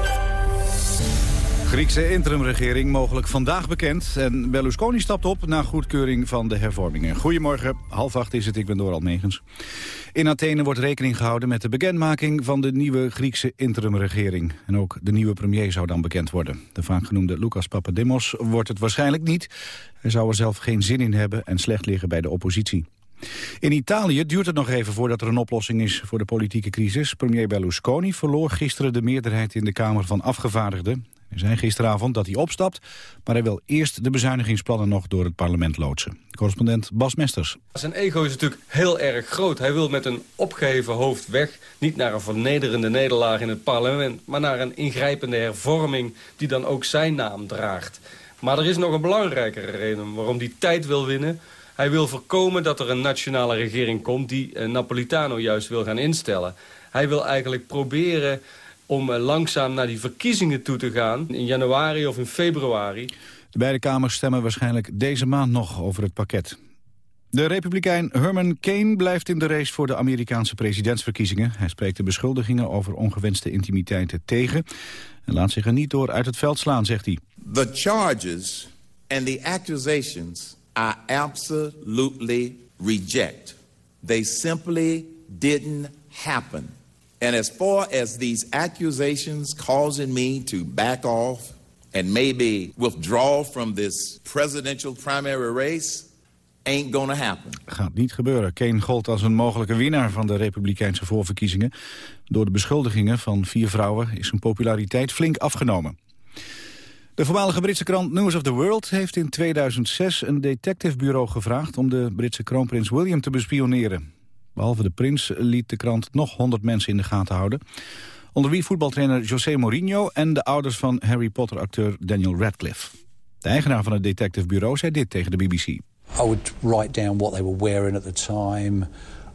Griekse interimregering mogelijk vandaag bekend. En Berlusconi stapt op na goedkeuring van de hervormingen. Goedemorgen, half acht is het, ik ben Doral Megens. In Athene wordt rekening gehouden met de bekendmaking van de nieuwe Griekse interimregering. En ook de nieuwe premier zou dan bekend worden. De vaak genoemde Lucas Papademos wordt het waarschijnlijk niet. Hij zou er zelf geen zin in hebben en slecht liggen bij de oppositie. In Italië duurt het nog even voordat er een oplossing is voor de politieke crisis. Premier Berlusconi verloor gisteren de meerderheid in de Kamer van Afgevaardigden. Hij zei gisteravond dat hij opstapt, maar hij wil eerst de bezuinigingsplannen nog door het parlement loodsen. Correspondent Bas Mesters. Zijn ego is natuurlijk heel erg groot. Hij wil met een opgeheven hoofd weg, niet naar een vernederende nederlaag in het parlement, maar naar een ingrijpende hervorming die dan ook zijn naam draagt. Maar er is nog een belangrijkere reden waarom hij tijd wil winnen. Hij wil voorkomen dat er een nationale regering komt die eh, Napolitano juist wil gaan instellen. Hij wil eigenlijk proberen om eh, langzaam naar die verkiezingen toe te gaan... in januari of in februari. De beide kamers stemmen waarschijnlijk deze maand nog over het pakket. De republikein Herman Cain blijft in de race voor de Amerikaanse presidentsverkiezingen. Hij spreekt de beschuldigingen over ongewenste intimiteiten tegen... en laat zich er niet door uit het veld slaan, zegt hij. The charges and the accusations I absolutely reject. They simply didn't happen. And as far as these accusations causing me to back off and maybe withdraw from this presidential primary race, ain't gonna happen. Gaat niet gebeuren. Kane gold als een mogelijke winnaar van de republikeinse voorverkiezingen. Door de beschuldigingen van vier vrouwen is zijn populariteit flink afgenomen. De voormalige Britse krant News of the World heeft in 2006 een detectivebureau gevraagd om de Britse kroonprins William te bespioneren. Behalve de prins liet de krant nog 100 mensen in de gaten houden. Onder wie voetbaltrainer José Mourinho en de ouders van Harry Potter-acteur Daniel Radcliffe. De eigenaar van het detectivebureau zei dit tegen de BBC. I would write down what they were wearing at the time,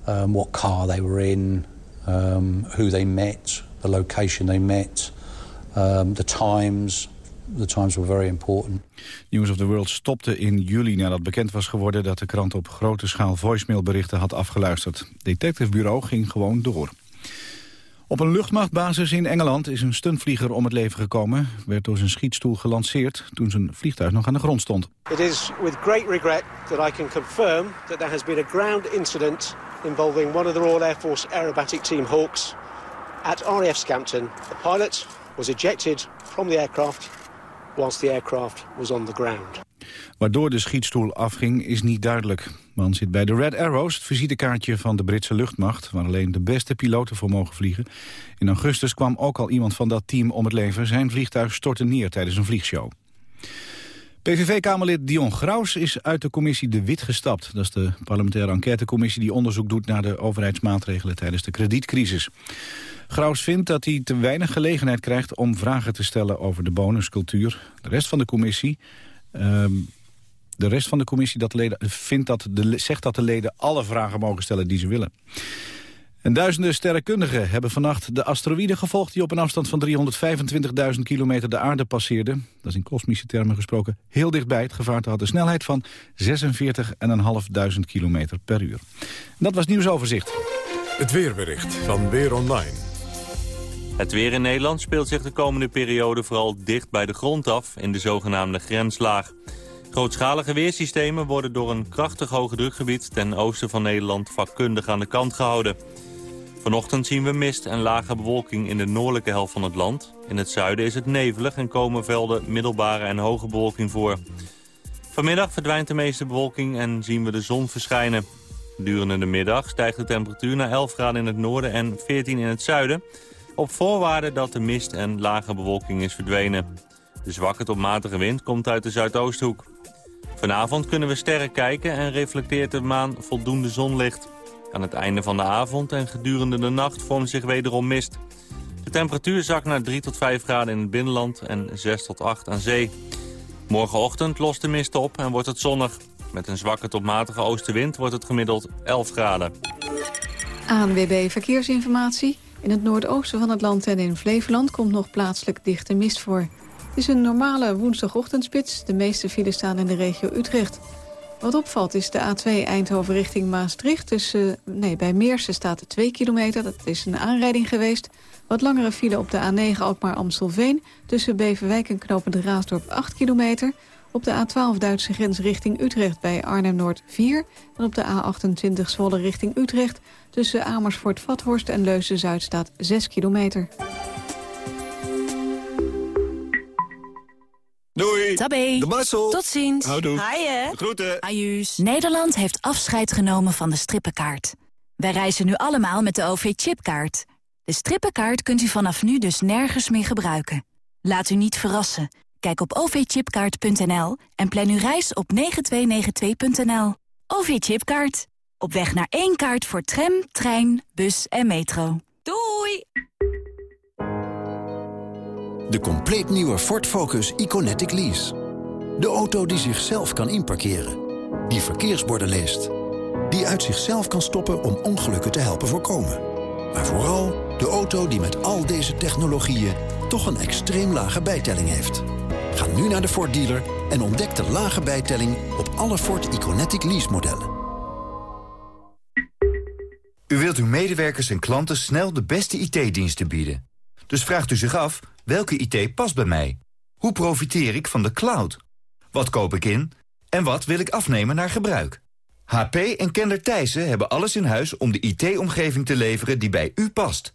um, what car they were in, um, who they met, the location they met, um, the times, the times were very important. News of the World stopte in juli nadat bekend was geworden... dat de krant op grote schaal voicemailberichten had afgeluisterd. Het detectivebureau ging gewoon door. Op een luchtmachtbasis in Engeland is een stuntvlieger om het leven gekomen. Werd door zijn schietstoel gelanceerd toen zijn vliegtuig nog aan de grond stond. It is with great regret that I can confirm that there has been a ground incident involving one of the Royal Air Force aerobatic team Hawks at RAF Scampton. The pilot was ejected from the aircraft the aircraft was on the ground. Waardoor de schietstoel afging is niet duidelijk. Man zit bij de Red Arrows, het visitekaartje van de Britse luchtmacht... waar alleen de beste piloten voor mogen vliegen. In augustus kwam ook al iemand van dat team om het leven. Zijn vliegtuig stortte neer tijdens een vliegshow. PVV-kamerlid Dion Graus is uit de commissie De Wit gestapt. Dat is de parlementaire enquêtecommissie die onderzoek doet... naar de overheidsmaatregelen tijdens de kredietcrisis. Graus vindt dat hij te weinig gelegenheid krijgt om vragen te stellen over de bonuscultuur. De rest van de commissie... Ehm, de rest van de commissie dat leden, vindt dat de, zegt dat de leden alle vragen mogen stellen die ze willen. En duizenden sterrenkundigen hebben vannacht de asteroïde gevolgd... die op een afstand van 325.000 kilometer de aarde passeerde. Dat is in kosmische termen gesproken heel dichtbij. Het gevaarte had een snelheid van 46.500 kilometer per uur. dat was nieuwsoverzicht. Het weerbericht van Weer Online. Het weer in Nederland speelt zich de komende periode vooral dicht bij de grond af... in de zogenaamde grenslaag. Grootschalige weersystemen worden door een krachtig hoge drukgebied... ten oosten van Nederland vakkundig aan de kant gehouden. Vanochtend zien we mist en lage bewolking in de noordelijke helft van het land. In het zuiden is het nevelig en komen velden middelbare en hoge bewolking voor. Vanmiddag verdwijnt de meeste bewolking en zien we de zon verschijnen. Durende de middag stijgt de temperatuur naar 11 graden in het noorden en 14 in het zuiden... op voorwaarde dat de mist en lage bewolking is verdwenen. De zwakke tot matige wind komt uit de Zuidoosthoek. Vanavond kunnen we sterren kijken en reflecteert de maan voldoende zonlicht. Aan het einde van de avond en gedurende de nacht vormt zich wederom mist. De temperatuur zakt naar 3 tot 5 graden in het binnenland en 6 tot 8 aan zee. Morgenochtend lost de mist op en wordt het zonnig. Met een zwakke tot matige oostenwind wordt het gemiddeld 11 graden. ANWB Verkeersinformatie. In het noordoosten van het land en in Flevoland komt nog plaatselijk dichte mist voor. Het is een normale woensdagochtendspits. De meeste files staan in de regio Utrecht. Wat opvalt is de A2 Eindhoven richting Maastricht. Dus, nee, bij Meersen staat er 2 kilometer. Dat is een aanrijding geweest. Wat langere file op de A9 Alkmaar-Amstelveen... tussen Beverwijk en Knopend Raasdorp 8 kilometer. Op de A12 Duitse grens richting Utrecht bij Arnhem-Noord 4. En op de A28 Zwolle richting Utrecht... tussen Amersfoort-Vathorst en Leusden-Zuid staat 6 kilometer. Doei. Tabé. De Marcel. Tot ziens. Houdoe. Haaien. Groeten. Ajuus. Nederland heeft afscheid genomen van de strippenkaart. Wij reizen nu allemaal met de OV-chipkaart. De strippenkaart kunt u vanaf nu dus nergens meer gebruiken. Laat u niet verrassen. Kijk op ovchipkaart.nl en plan uw reis op 9292.nl. OV-chipkaart. Op weg naar één kaart voor tram, trein, bus en metro. Doei! De compleet nieuwe Ford Focus Iconetic Lease. De auto die zichzelf kan inparkeren. Die verkeersborden leest. Die uit zichzelf kan stoppen om ongelukken te helpen voorkomen. Maar vooral de auto die met al deze technologieën... toch een extreem lage bijtelling heeft. Ga nu naar de Ford dealer en ontdek de lage bijtelling... op alle Ford Iconetic Lease modellen. U wilt uw medewerkers en klanten snel de beste IT-diensten bieden. Dus vraagt u zich af, welke IT past bij mij? Hoe profiteer ik van de cloud? Wat koop ik in? En wat wil ik afnemen naar gebruik? HP en Kender Thijssen hebben alles in huis om de IT-omgeving te leveren die bij u past.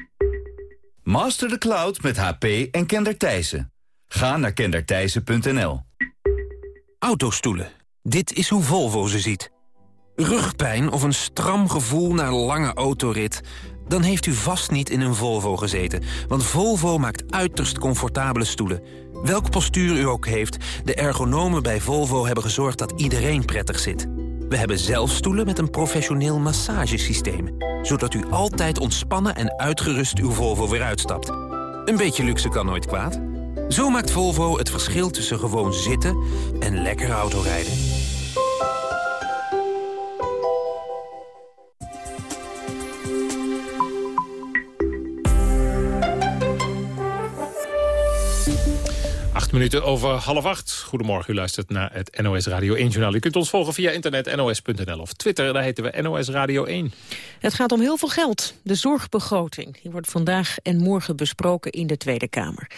Master the cloud met HP en Kender Thijssen. Ga naar kenderthijssen.nl. Autostoelen. Dit is hoe Volvo ze ziet. Rugpijn of een stram gevoel na lange autorit... dan heeft u vast niet in een Volvo gezeten. Want Volvo maakt uiterst comfortabele stoelen. Welk postuur u ook heeft, de ergonomen bij Volvo hebben gezorgd dat iedereen prettig zit. We hebben zelf stoelen met een professioneel massagesysteem. Zodat u altijd ontspannen en uitgerust uw Volvo weer uitstapt. Een beetje luxe kan nooit kwaad. Zo maakt Volvo het verschil tussen gewoon zitten en lekker autorijden. Minuten over half acht. Goedemorgen, u luistert naar het NOS Radio 1 Journaal. U kunt ons volgen via internet nos.nl of Twitter. Daar heten we NOS Radio 1. Het gaat om heel veel geld. De zorgbegroting die wordt vandaag en morgen besproken in de Tweede Kamer.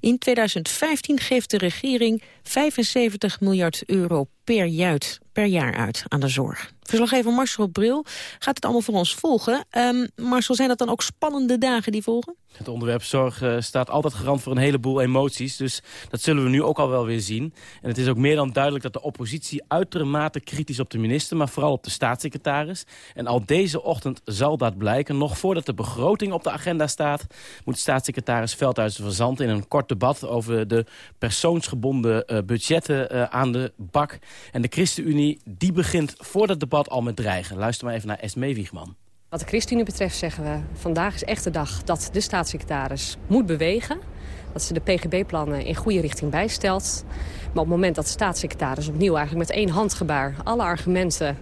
In 2015 geeft de regering 75 miljard euro per, juit, per jaar uit aan de zorg. Verslaggever Marcel Bril gaat het allemaal voor ons volgen. Um, Marcel, zijn dat dan ook spannende dagen die volgen? Het onderwerp zorg uh, staat altijd garant voor een heleboel emoties. Dus dat zullen we nu ook al wel weer zien. En het is ook meer dan duidelijk dat de oppositie uitermate kritisch op de minister... maar vooral op de staatssecretaris. En al deze ochtend zal dat blijken. Nog voordat de begroting op de agenda staat... moet staatssecretaris Veldhuizen van Zanten in een kort debat... over de persoonsgebonden uh, budgetten uh, aan de bak. En de ChristenUnie die begint voor dat debat al met dreigen. Luister maar even naar Esmee Wiegman. Wat de ChristenUnie betreft zeggen we... vandaag is echt de dag dat de staatssecretaris moet bewegen. Dat ze de PGB-plannen in goede richting bijstelt. Maar op het moment dat de staatssecretaris opnieuw eigenlijk met één handgebaar... alle argumenten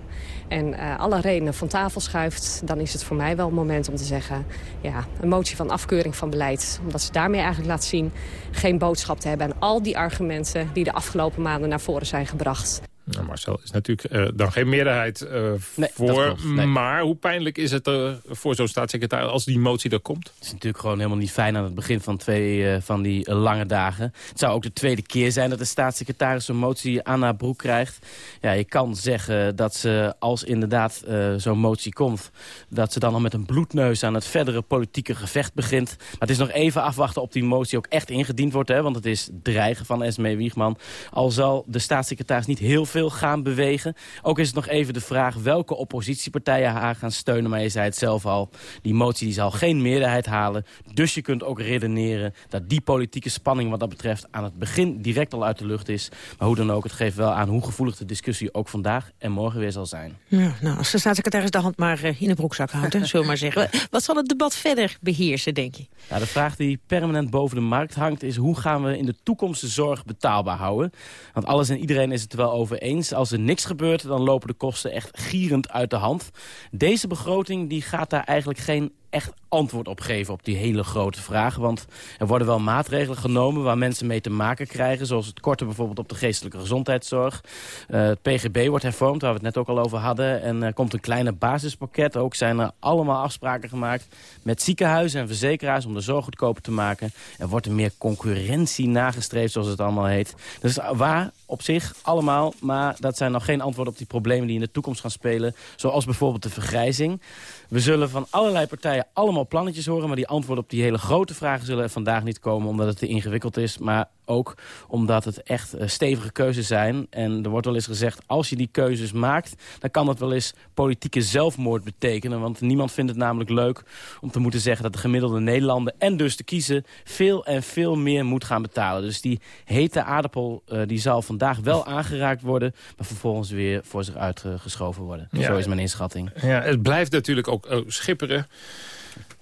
en uh, alle redenen van tafel schuift... dan is het voor mij wel een moment om te zeggen... ja, een motie van afkeuring van beleid. Omdat ze daarmee eigenlijk laat zien geen boodschap te hebben... aan al die argumenten die de afgelopen maanden naar voren zijn gebracht. Nou, Marcel is natuurlijk uh, dan geen meerderheid uh, nee, voor. Nee. Maar hoe pijnlijk is het uh, voor zo'n staatssecretaris als die motie er komt? Het is natuurlijk gewoon helemaal niet fijn aan het begin van twee van die lange dagen. Het zou ook de tweede keer zijn dat de staatssecretaris zo'n motie aan haar broek krijgt. Ja, je kan zeggen dat ze, als inderdaad zo'n motie komt... dat ze dan al met een bloedneus aan het verdere politieke gevecht begint. Maar het is nog even afwachten op die motie ook echt ingediend wordt. Hè, want het is dreigen van Esmee Wiegman. Al zal de staatssecretaris niet heel veel gaan bewegen. Ook is het nog even de vraag welke oppositiepartijen haar gaan steunen. Maar je zei het zelf al, die motie die zal geen meerderheid halen. Dus je kunt ook redeneren dat die politieke spanning wat dat betreft... aan het begin direct al uit de lucht is. Maar hoe dan ook, het geeft wel aan hoe gevoelig de discussie ook vandaag en morgen weer zal zijn. Ja, nou, als de staatssecretaris de hand maar in de broekzak houdt, zullen we maar zeggen. Wat zal het debat verder beheersen, denk je? Ja, de vraag die permanent boven de markt hangt is... hoe gaan we in de toekomst de zorg betaalbaar houden? Want alles en iedereen is het er wel over eens. Als er niks gebeurt, dan lopen de kosten echt gierend uit de hand. Deze begroting die gaat daar eigenlijk geen echt antwoord op geven op die hele grote vraag. Want er worden wel maatregelen genomen waar mensen mee te maken krijgen. Zoals het korten bijvoorbeeld op de geestelijke gezondheidszorg. Uh, het PGB wordt hervormd, waar we het net ook al over hadden. En er komt een kleine basispakket. Ook zijn er allemaal afspraken gemaakt met ziekenhuizen en verzekeraars... om de zorg goedkoper te maken. Er wordt er meer concurrentie nagestreefd, zoals het allemaal heet. Dat is waar op zich allemaal, maar dat zijn nog geen antwoorden op die problemen die in de toekomst gaan spelen. Zoals bijvoorbeeld de vergrijzing. We zullen van allerlei partijen allemaal plannetjes horen... maar die antwoorden op die hele grote vragen zullen er vandaag niet komen... omdat het te ingewikkeld is. Maar ook omdat het echt uh, stevige keuzes zijn. En er wordt wel eens gezegd, als je die keuzes maakt... dan kan dat wel eens politieke zelfmoord betekenen. Want niemand vindt het namelijk leuk om te moeten zeggen... dat de gemiddelde Nederlander en dus te kiezen... veel en veel meer moet gaan betalen. Dus die hete aardappel uh, die zal vandaag wel aangeraakt worden... maar vervolgens weer voor zich uitgeschoven worden. Ja, Zo is mijn inschatting. Ja, het blijft natuurlijk ook oh, schipperen...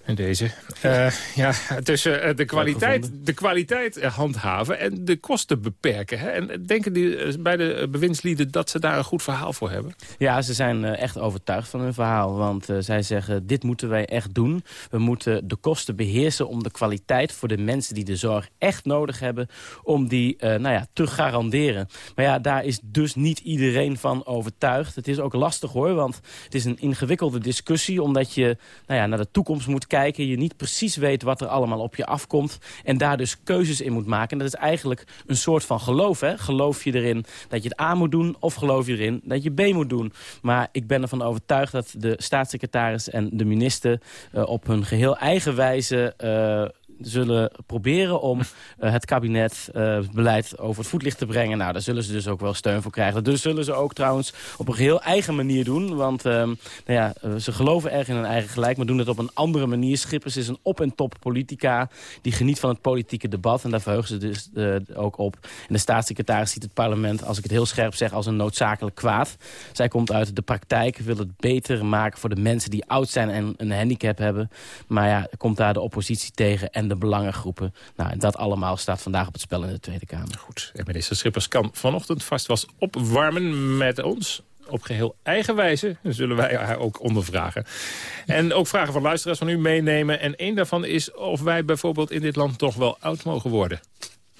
En deze. Uh, ja, tussen uh, de, kwaliteit, de kwaliteit handhaven en de kosten beperken. Hè? En denken die bij de bewindslieden dat ze daar een goed verhaal voor hebben? Ja, ze zijn echt overtuigd van hun verhaal. Want zij zeggen, dit moeten wij echt doen. We moeten de kosten beheersen om de kwaliteit voor de mensen die de zorg echt nodig hebben... om die nou ja, te garanderen. Maar ja, daar is dus niet iedereen van overtuigd. Het is ook lastig hoor, want het is een ingewikkelde discussie... omdat je nou ja, naar de toekomst moet kijken. Je niet precies weet wat er allemaal op je afkomt. En daar dus keuzes in moet maken. En dat is eigenlijk een soort van geloof. Hè? Geloof je erin dat je het A moet doen of geloof je erin dat je B moet doen. Maar ik ben ervan overtuigd dat de staatssecretaris en de minister... Uh, op hun geheel eigen wijze... Uh, zullen proberen om uh, het kabinetbeleid uh, over het voetlicht te brengen. Nou, daar zullen ze dus ook wel steun voor krijgen. Dus zullen ze ook trouwens op een geheel eigen manier doen. Want uh, nou ja, ze geloven erg in hun eigen gelijk, maar doen het op een andere manier. Schippers is een op-en-top politica. Die geniet van het politieke debat en daar verheugen ze dus ook op. En de staatssecretaris ziet het parlement, als ik het heel scherp zeg, als een noodzakelijk kwaad. Zij komt uit de praktijk, wil het beter maken voor de mensen die oud zijn en een handicap hebben. Maar ja, komt daar de oppositie tegen en de belangengroepen. Nou, en dat allemaal staat vandaag op het spel in de Tweede Kamer. Goed, en minister Schippers kan vanochtend vast was opwarmen met ons op geheel eigen wijze zullen wij haar ook ondervragen. En ook vragen van luisteraars van u meenemen. En één daarvan is of wij bijvoorbeeld in dit land toch wel oud mogen worden.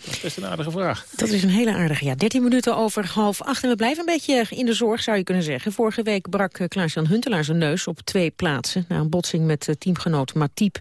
Dat is best een aardige vraag. Dat is een hele aardige, ja. 13 minuten over half acht. En we blijven een beetje in de zorg, zou je kunnen zeggen. Vorige week brak eh, Klaas-Jan Huntelaar zijn neus op twee plaatsen... na een botsing met eh, teamgenoot Matip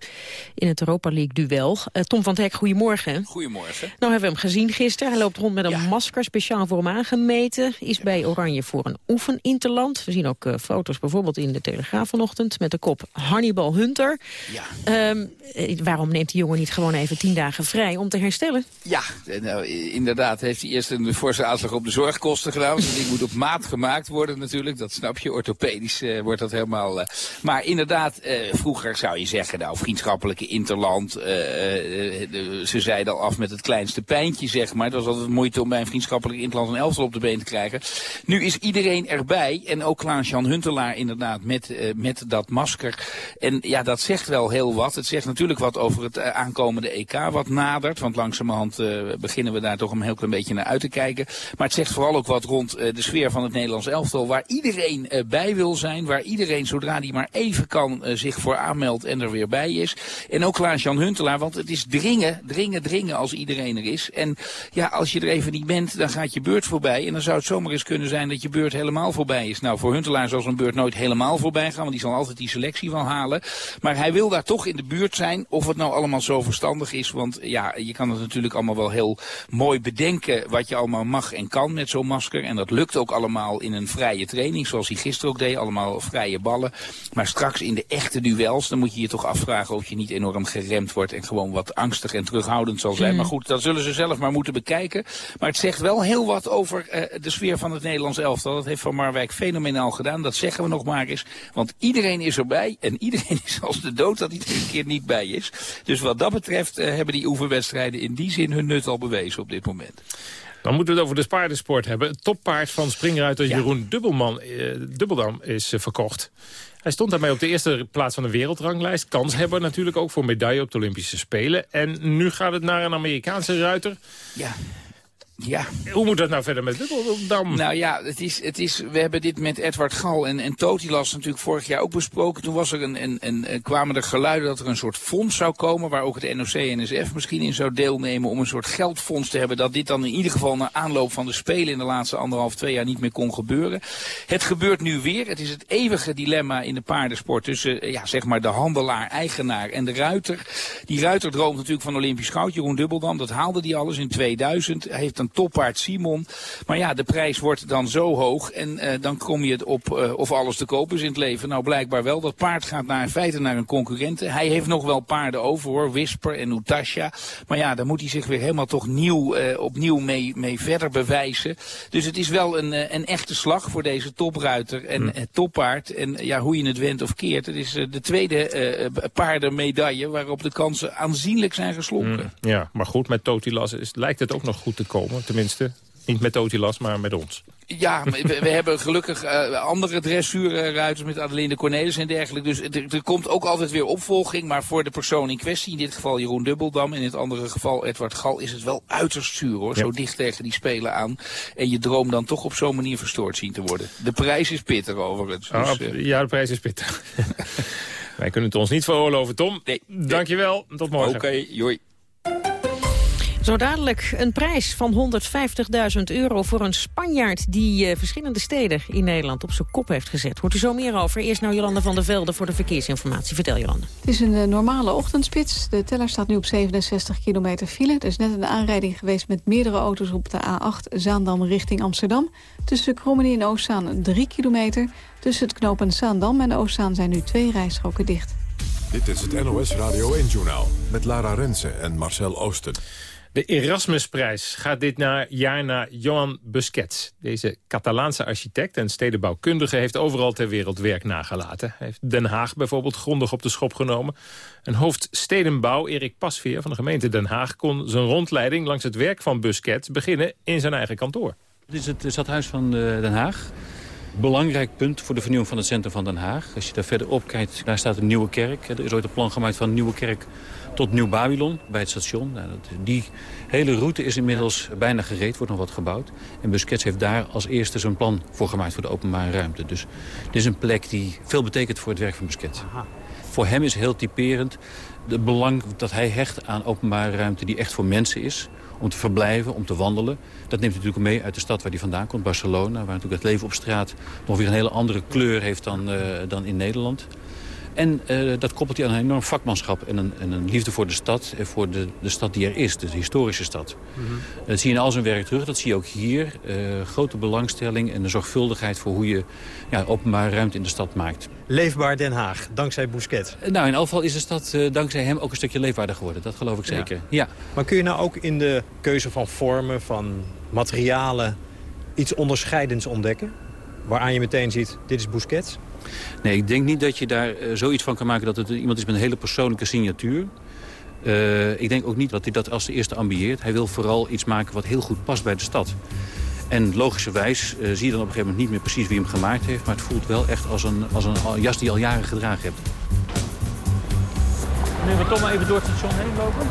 in het Europa League-duel. Uh, Tom van Hek, goedemorgen. Goedemorgen. Nou hebben we hem gezien gisteren. Hij loopt rond met een masker, speciaal voor hem aangemeten. Is bij Oranje voor een oefeninterland. We zien ook uh, foto's bijvoorbeeld in de Telegraaf vanochtend... met de kop Hannibal Hunter. Ja. Um, waarom neemt die jongen niet gewoon even tien dagen vrij om te herstellen? Ja, nou, inderdaad heeft hij eerst een forse aanslag op de zorgkosten gedaan. Die moet op maat gemaakt worden natuurlijk. Dat snap je, orthopedisch uh, wordt dat helemaal... Uh, maar inderdaad, uh, vroeger zou je zeggen, nou, vriendschappelijke interland. Ze zeiden al af met het kleinste pijntje, zeg maar. Het was altijd moeite om bij een vriendschappelijk interland een elftal op de been te krijgen. Nu is iedereen erbij. En ook Klaas-Jan Huntelaar inderdaad met, met dat masker. En ja, dat zegt wel heel wat. Het zegt natuurlijk wat over het aankomende EK wat nadert. Want langzamerhand beginnen we daar toch een heel klein beetje naar uit te kijken. Maar het zegt vooral ook wat rond uh, de sfeer van het Nederlands elftal. Waar iedereen uh, bij wil zijn. Waar iedereen zodra die maar even kan zich voor aanmeldt en er weer bij is. En ook Klaas-Jan Huntelaar. Want het is dringen, dringen, dringen als iedereen er is. En ja, als je er even niet bent, dan gaat je beurt voorbij. En dan zou het zomaar eens kunnen zijn dat je beurt helemaal voorbij is. Nou, voor Huntelaar zal zijn beurt nooit helemaal voorbij gaan. Want die zal altijd die selectie wel halen. Maar hij wil daar toch in de buurt zijn. Of het nou allemaal zo verstandig is. Want ja, je kan het natuurlijk allemaal wel heel mooi bedenken wat je allemaal mag en kan met zo'n masker. En dat lukt ook allemaal in een vrije training, zoals hij gisteren ook deed. Allemaal vrije ballen. Maar straks in de echte duels, dan moet je je toch afvragen of je niet enorm geremd wordt. En gewoon wat angstig en terughoudend zal zijn. Mm. Maar goed, dat zullen ze zelf maar moeten bekijken. Maar het zegt wel heel wat over uh, de sfeer van het Nederlands elftal. Dat heeft Van Marwijk fenomenaal gedaan. Dat zeggen we nog maar eens. Want iedereen is erbij. En iedereen is als de dood dat hij er een keer niet bij is. Dus wat dat betreft uh, hebben die oefenwedstrijden in die zin hun nut al bewezen op dit moment. Dan moeten we het over de paardensport hebben. Het toppaard van springruiter ja. Jeroen Dubbelman, eh, Dubbeldam is eh, verkocht. Hij stond daarmee op de eerste plaats van de wereldranglijst. Kanshebber natuurlijk ook voor medaille op de Olympische Spelen. En nu gaat het naar een Amerikaanse ruiter. Ja. Ja. Hoe moet dat nou verder met Dubbeldam? Nou ja, het is, het is, we hebben dit met Edward Gal en, en Totilas natuurlijk vorig jaar ook besproken. Toen was er een, een, een, kwamen er geluiden dat er een soort fonds zou komen... waar ook het NOC en NSF misschien in zou deelnemen... om een soort geldfonds te hebben. Dat dit dan in ieder geval na aanloop van de Spelen... in de laatste anderhalf, twee jaar niet meer kon gebeuren. Het gebeurt nu weer. Het is het eeuwige dilemma in de paardensport... tussen ja, zeg maar de handelaar, eigenaar en de ruiter. Die ruiter droomt natuurlijk van Olympisch goud. Jeroen Dubbeldam, dat haalde hij alles in 2000. Hij heeft een toppaard Simon. Maar ja, de prijs wordt dan zo hoog en uh, dan kom je het op uh, of alles te kopen is in het leven. Nou, blijkbaar wel. Dat paard gaat naar, in feite naar een concurrente. Hij heeft nog wel paarden over hoor, Whisper en Utasha. Maar ja, dan moet hij zich weer helemaal toch nieuw, uh, opnieuw mee, mee verder bewijzen. Dus het is wel een, een echte slag voor deze topruiter en het toppaard. En ja, hoe je het wendt of keert. Het is de tweede paardenmedaille waarop de kansen aanzienlijk zijn geslonken. Mm, ja, maar goed, met Totilas is, lijkt het ook nog goed te komen. Tenminste, niet met Totilas, maar met ons. Ja, we, we hebben gelukkig uh, andere dressuurruiters met Adeline Cornelis en dergelijke. Dus er, er, komt ook altijd weer opvolging. Maar voor de persoon in kwestie, in dit geval Jeroen Dubbeldam... in het andere geval Edward Gal, is het wel uiterst zuur hoor. Ja. Zo dicht tegen die spelen aan. En je droom dan toch op zo'n manier verstoord zien te worden. De prijs is pittig overigens. Dus, oh, uh... Ja, de prijs is pittig. Wij kunnen het ons niet veroorloven, Tom. Nee. Dankjewel, tot morgen. Oké, okay, joi. Zo dadelijk een prijs van 150.000 euro voor een Spanjaard... die uh, verschillende steden in Nederland op zijn kop heeft gezet. Hoort u zo meer over. Eerst nou Jolanda van der Velde voor de verkeersinformatie. Vertel Jolanda. Het is een uh, normale ochtendspits. De teller staat nu op 67 kilometer file. Er is net een aanrijding geweest met meerdere auto's op de A8... Zaandam richting Amsterdam. Tussen Krommenie en Oostzaan 3 kilometer. Tussen het knooppunt Zaandam en Oostzaan zijn nu twee rijstroken dicht. Dit is het NOS Radio 1-journaal met Lara Rensen en Marcel Oosten. De Erasmusprijs gaat dit jaar naar Johan Busquets. Deze Catalaanse architect en stedenbouwkundige heeft overal ter wereld werk nagelaten. Hij heeft Den Haag bijvoorbeeld grondig op de schop genomen. Een hoofd stedenbouw, Erik Pasveer van de gemeente Den Haag... kon zijn rondleiding langs het werk van Busquets beginnen in zijn eigen kantoor. Dit is het stadhuis van Den Haag. Belangrijk punt voor de vernieuwing van het centrum van Den Haag. Als je daar verder op kijkt, daar staat een nieuwe kerk. Er is ooit een plan gemaakt van een nieuwe kerk tot Nieuw-Babylon bij het station. Nou, die hele route is inmiddels bijna gereed, wordt nog wat gebouwd. En Busquets heeft daar als eerste zijn plan voor gemaakt voor de openbare ruimte. Dus dit is een plek die veel betekent voor het werk van Busquets. Aha. Voor hem is heel typerend het belang dat hij hecht aan openbare ruimte die echt voor mensen is om te verblijven, om te wandelen. Dat neemt hij natuurlijk mee uit de stad waar hij vandaan komt, Barcelona... waar natuurlijk het leven op straat nog weer een hele andere kleur heeft dan, dan in Nederland. En uh, dat koppelt hij aan een enorm vakmanschap en een, en een, liefde voor de stad... en voor de, de stad die er is, de historische stad. Mm -hmm. Dat zie je in al zijn werk terug, dat zie je ook hier. Uh, grote belangstelling en de zorgvuldigheid voor hoe je ja, openbare ruimte in de stad maakt. Leefbaar Den Haag, dankzij Bousquet. Uh, nou, in elk geval is de stad dankzij hem ook een stukje leefbaarder geworden. Dat geloof ik zeker, ja. ja. Maar kun je nou ook in de keuze van vormen, van materialen... iets onderscheidends ontdekken? Waaraan je meteen ziet, dit is Bousquet... Nee, ik denk niet dat je daar uh, zoiets van kan maken dat het iemand is met een hele persoonlijke signatuur. Uh, ik denk ook niet dat hij dat als de eerste ambieert. Hij wil vooral iets maken wat heel goed past bij de stad. En logischerwijs uh, zie je dan op een gegeven moment niet meer precies wie hem gemaakt heeft. Maar het voelt wel echt als een, als een jas die je al jaren gedragen hebt. Meneer, we toch maar even door het station heen lopen.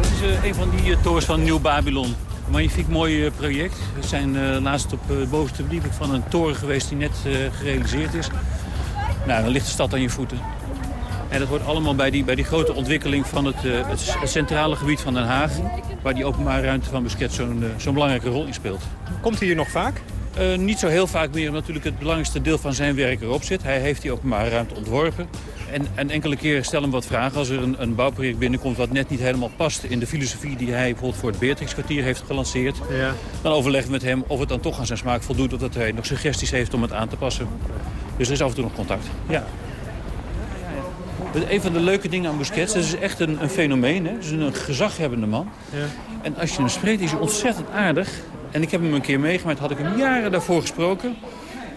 Dat is een van die torens van Nieuw Babylon. Een magnifiek mooi project. We zijn laatst op de bovenste verdieping van een toren geweest die net gerealiseerd is. Nou, dan ligt de stad aan je voeten. En dat hoort allemaal bij die, bij die grote ontwikkeling van het, het, het, centrale gebied van Den Haag. Waar die openbare ruimte van Busquets zo'n zo'n belangrijke rol in speelt. Komt hij hier nog vaak? Uh, niet zo heel vaak meer, omdat natuurlijk het belangrijkste deel van zijn werk erop zit. Hij heeft die openbare ruimte ontworpen. En, en enkele keren stellen hem wat vragen als er een, een, bouwproject binnenkomt... wat net niet helemaal past in de filosofie die hij bijvoorbeeld voor het Beatrixkwartier heeft gelanceerd. Ja. Dan overleggen we met hem of het dan toch aan zijn smaak voldoet... of dat hij nog suggesties heeft om het aan te passen. Dus er is af en toe nog contact. Ja. Een van de leuke dingen aan Busquets, dat is echt een, een fenomeen. Hè? Het is een gezaghebbende man. Ja. En als je hem spreekt, is hij ontzettend aardig. En ik heb hem een keer meegemaakt, had ik hem jaren daarvoor gesproken.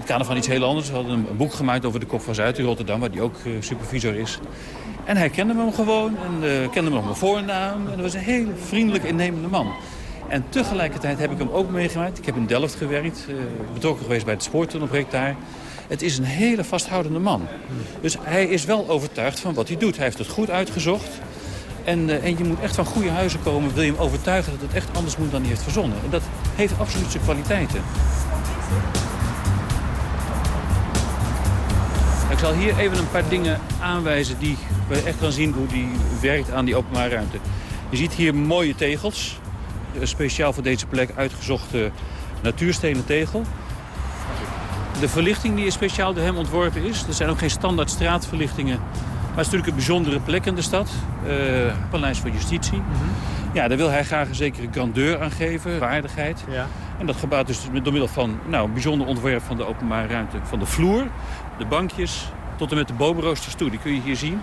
Het kader van iets heel anders. We hadden een boek gemaakt over de Kop van Zuid in Rotterdam, waar hij ook uh, supervisor is. En hij kende me gewoon en uh, kende me op mijn voornaam. En dat was een heel vriendelijk, innemende man. En tegelijkertijd heb ik hem ook meegemaakt. Ik heb in Delft gewerkt, uh, betrokken geweest bij het spoortunnelproject daar. Het is een hele vasthoudende man. Dus hij is wel overtuigd van wat hij doet. Hij heeft het goed uitgezocht. En, en je moet echt van goede huizen komen. Wil je hem overtuigen dat het echt anders moet dan hij heeft verzonnen. En dat heeft absoluut zijn kwaliteiten. Ik zal hier even een paar dingen aanwijzen die we echt kan zien hoe die werkt aan die openbare ruimte. Je ziet hier mooie tegels. Speciaal voor deze plek uitgezochte natuurstenen tegel. De verlichting die speciaal door hem ontworpen is. Er zijn ook geen standaard straatverlichtingen. Maar het is natuurlijk een bijzondere plek in de stad. Uh, Paleis van Justitie. Mm -hmm. Ja, daar wil hij graag een zekere grandeur aan geven, waardigheid. Ja. En dat gebeurt dus door middel van nou, een bijzonder ontwerp van de openbare ruimte. Van de vloer, de bankjes, tot en met de boomroosters toe. Die kun je hier zien.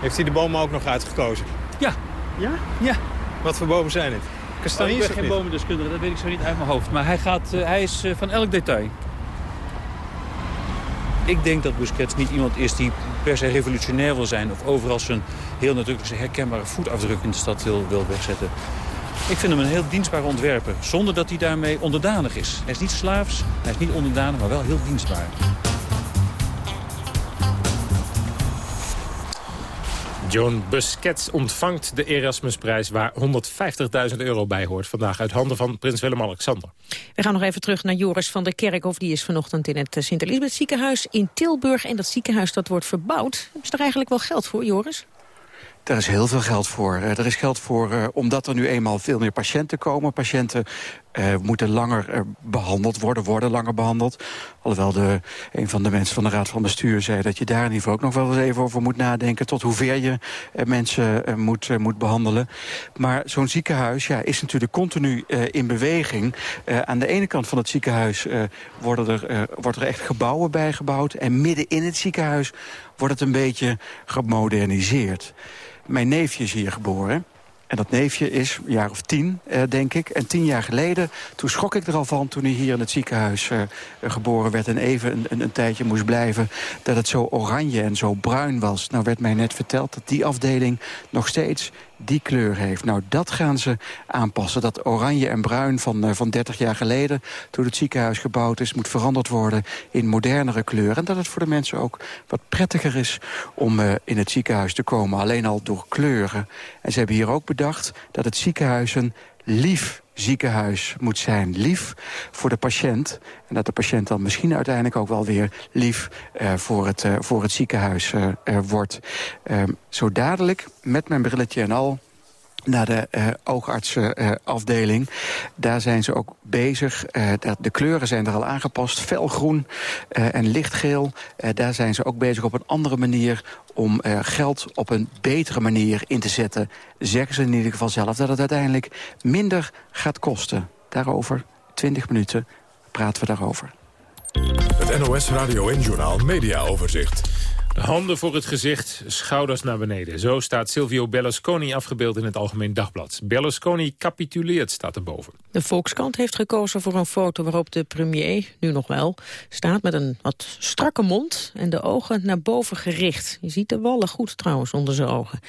Heeft hij de bomen ook nog uitgekozen? Ja. Ja? Ja. Wat voor bomen zijn het? Kastanjes? Oh, ik ben geen bomendeskundige, dat weet ik zo niet uit mijn hoofd. Maar hij, gaat, uh, hij is uh, van elk detail. Ik denk dat Busquets niet iemand is die per se revolutionair wil zijn... of overal zijn heel natuurlijk zijn herkenbare voetafdruk in de stad wil, wil wegzetten. Ik vind hem een heel dienstbare ontwerper, zonder dat hij daarmee onderdanig is. Hij is niet slaafs, hij is niet onderdanig, maar wel heel dienstbaar. John Busquets ontvangt de Erasmusprijs... waar 150.000 euro bij hoort. Vandaag uit handen van prins Willem-Alexander. We gaan nog even terug naar Joris van der Kerkhof. Die is vanochtend in het Sint-Elisabeth ziekenhuis in Tilburg. En dat ziekenhuis dat wordt verbouwd. Ze er eigenlijk wel geld voor, Joris? Daar is heel veel geld voor. Uh, er is geld voor uh, omdat er nu eenmaal veel meer patiënten komen. Patiënten uh, moeten langer behandeld worden, worden langer behandeld. Alhoewel de, een van de mensen van de Raad van Bestuur zei... dat je daar in ieder geval ook nog wel eens even over moet nadenken... tot hoever je mensen moet, moet behandelen. Maar zo'n ziekenhuis ja, is natuurlijk continu in beweging. aan de ene kant van het ziekenhuis worden er, wordt er echt gebouwen bijgebouwd... en midden in het ziekenhuis wordt het een beetje gemoderniseerd. Mijn neefje is hier geboren. En dat neefje is een jaar of tien, eh, denk ik. En tien jaar geleden, toen schrok ik er al van... toen hij hier in het ziekenhuis uh, geboren werd... en even een, een, een, tijdje moest blijven... dat het zo oranje en zo bruin was. Nou werd mij net verteld dat die afdeling nog steeds die kleur heeft. Nou, dat gaan ze aanpassen. Dat oranje en bruin van, uh, van 30 jaar geleden... toen het ziekenhuis gebouwd is, moet veranderd worden in modernere kleuren. En dat het voor de mensen ook wat prettiger is om uh, in het ziekenhuis te komen. Alleen al door kleuren. En ze hebben hier ook bedacht dat het ziekenhuis een lief ziekenhuis moet zijn. Lief voor de patiënt. En dat de patiënt dan misschien uiteindelijk ook wel weer lief uh, voor, het, uh, voor het ziekenhuis uh, wordt. Ehm, zo dadelijk, met mijn brilletje en al, naar de uh, oogartsenafdeling. Daar zijn ze ook bezig. Uh, de kleuren zijn er al aangepast. Felgroen uh, en lichtgeel. daar zijn ze ook bezig op een andere manier... om geld op een betere manier in te zetten. Zeggen ze in ieder geval zelf dat het uiteindelijk minder gaat kosten. Daarover, 20 minuten, praten we daarover. Het NOS Radio en Journaal Media Overzicht. Handen voor het gezicht, schouders naar beneden. Zo staat Silvio Berlusconi afgebeeld in het Algemeen Dagblad. Berlusconi capituleert, staat erboven. De Volkskrant heeft gekozen voor een foto waarop de premier, nu nog wel, staat met een wat strakke mond en de ogen naar boven gericht. Je ziet de wallen goed trouwens onder zijn ogen.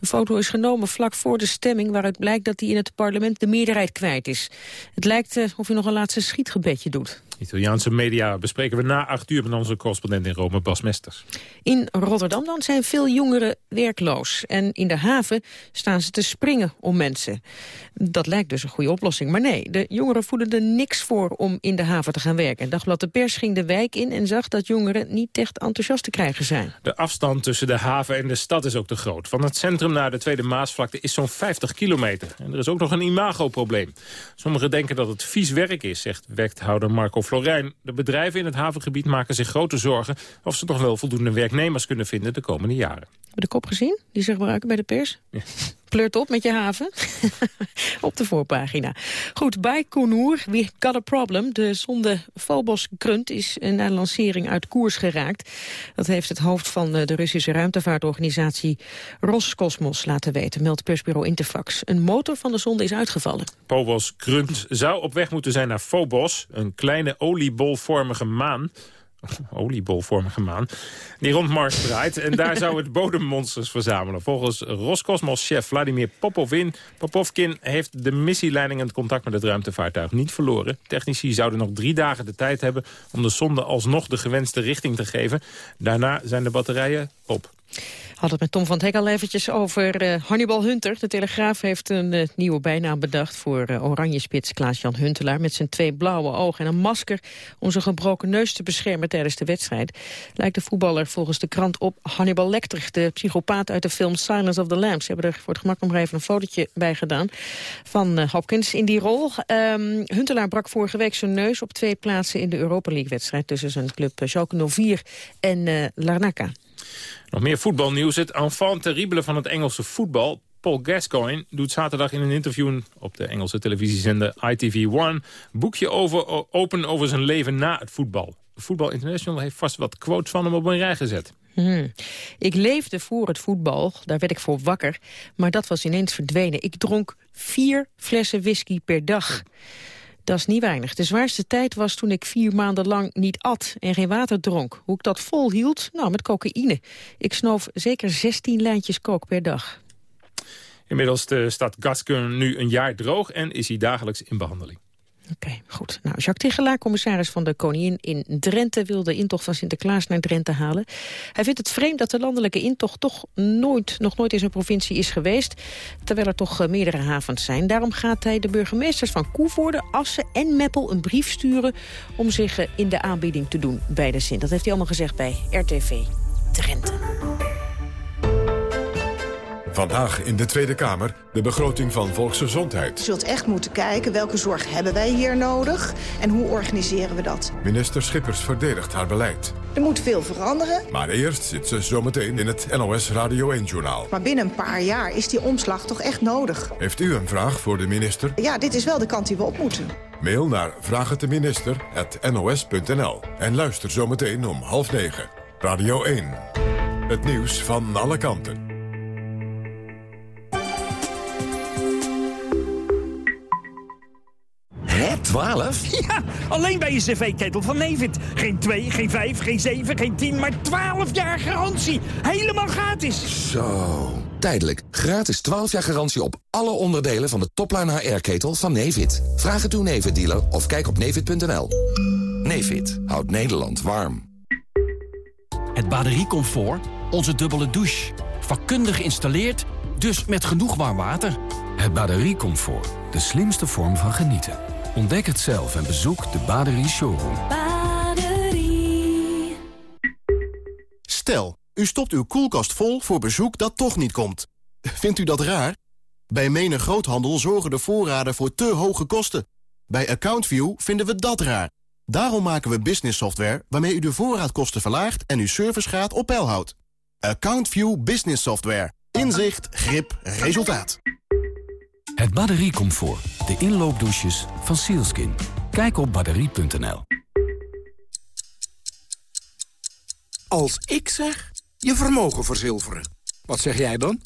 De foto is genomen vlak voor de stemming waaruit blijkt dat hij in het parlement de meerderheid kwijt is. Het lijkt uh, of hij nog een laatste schietgebedje doet. Italiaanse media bespreken we na acht uur met onze correspondent in Rome, Bas Mesters. In Rotterdam dan zijn veel jongeren werkloos. En in de haven staan ze te springen om mensen. Dat lijkt dus een goede oplossing. Maar nee, de jongeren voelen er niks voor om in de haven te gaan werken. Dagblad de Pers ging de wijk in en zag dat jongeren niet echt enthousiast te krijgen zijn. De afstand tussen de haven en de stad is ook te groot. Van het centrum naar de Tweede Maasvlakte is zo'n 50 kilometer. En er is ook nog een imagoprobleem. Sommigen denken dat het vies werk is, zegt wethouder Marco Florijn. De bedrijven in het havengebied maken zich grote zorgen... of ze nog wel voldoende werknemers kunnen vinden de komende jaren. De kop gezien die ze gebruiken bij de pers? Ja. Pleurt op met je haven. op de voorpagina. Goed, bij Konoer, we got a problem. De zonde Phobos Grunt is na lancering uit koers geraakt. Dat heeft het hoofd van de Russische ruimtevaartorganisatie Roscosmos laten weten, meldt persbureau Interfax. Een motor van de zonde is uitgevallen. Phobos Grunt zou op weg moeten zijn naar Phobos, een kleine oliebolvormige maan oliebolvormige maan, die rond Mars draait. En daar zou het bodemmonsters verzamelen. Volgens Roscosmos-chef Vladimir Popovin, Popovkin heeft de missieleiding het contact met het ruimtevaartuig niet verloren. Technici zouden nog drie dagen de tijd hebben om de zonde alsnog de gewenste richting te geven. Daarna zijn de batterijen op had het met Tom van Hek al eventjes over uh, Hannibal Hunter. De Telegraaf heeft een uh, nieuwe bijnaam bedacht voor uh, oranje spits Klaas-Jan Huntelaar... met zijn twee blauwe ogen en een masker om zijn gebroken neus te beschermen tijdens de wedstrijd. Lijkt de voetballer volgens de krant op Hannibal Lecter, de psychopaat uit de film Silence of the Lambs. Ze hebben er voor het gemak nog even een fotootje bij gedaan van Hopkins in die rol. Um, Huntelaar brak vorige week zijn neus op twee plaatsen in de Europa League-wedstrijd... tussen zijn club Schalke 04 en Larnaca. Nog meer voetbalnieuws. Het enfant terrible van het Engelse voetbal. Paul Gascoigne doet zaterdag in een interview op de Engelse televisiezender ITV1... boekje over, open over zijn leven na het voetbal. Voetbal International heeft vast wat quotes van hem op een rij gezet. Hmm. Ik leefde voor het voetbal, daar werd ik voor wakker. Maar dat was ineens verdwenen. Ik dronk vier flessen whisky per dag. Dat is niet weinig. De zwaarste tijd was toen ik vier maanden lang niet at en geen water dronk. Hoe ik dat volhield? Nou, met cocaïne. Ik snoof zeker 16 lijntjes kook per dag. Inmiddels staat Gasken nu een jaar droog en is hij dagelijks in behandeling. Oké, goed. Nou, Jacques Tichelaar, commissaris van de Koningin in Drenthe... wil de intocht van Sinterklaas naar Drenthe halen. Hij vindt het vreemd dat de landelijke intocht toch nooit, nog nooit in zijn provincie is geweest... terwijl er toch eh, meerdere havens zijn. Daarom gaat hij de burgemeesters van Koevoorde, Assen en Meppel een brief sturen... om zich eh, in de aanbieding te doen bij de Sint. Dat heeft hij allemaal gezegd bij RTV Drenthe. Vandaag in de Tweede Kamer de begroting van volksgezondheid. Je zult echt moeten kijken welke zorg hebben wij hier nodig en hoe organiseren we dat. Minister Schippers verdedigt haar beleid. Er moet veel veranderen. Maar eerst zit ze zometeen in het NOS Radio 1-journaal. Maar binnen een paar jaar is die omslag toch echt nodig. Heeft u een vraag voor de minister? Ja, dit is wel de kant die we op moeten. Mail naar vraagteminister.nos.nl en luister zometeen om half negen. Radio 1. Het nieuws van alle kanten. 12? Ja, alleen bij je cv-ketel van Nevid. Geen 2, geen 5, geen 7, geen 10, maar 12 jaar garantie. Helemaal gratis. Zo. Tijdelijk gratis 12 jaar garantie op alle onderdelen van de topline HR-ketel van Nevid. Vraag het uw Nevid-dealer of kijk op nevid.nl. Nevid houdt Nederland warm. Het batteriecomfort, onze dubbele douche. Vakkundig geïnstalleerd, dus met genoeg warm water. Het batteriecomfort, de slimste vorm van genieten. Ontdek het zelf en bezoek de Baderie Showroom. Baderie. Stel, u stopt uw koelkast vol voor bezoek dat toch niet komt. Vindt u dat raar? Bij menig groothandel zorgen de voorraden voor te hoge kosten. Bij AccountView vinden we dat raar. Daarom maken we business software waarmee u de voorraadkosten verlaagt en uw servicegraad op peil houdt. AccountView Business Software. Inzicht, grip, resultaat. Het batteriecomfort. De inloopdouches van Sealskin. Kijk op batterie.nl. Als ik zeg, je vermogen verzilveren. Wat zeg jij dan?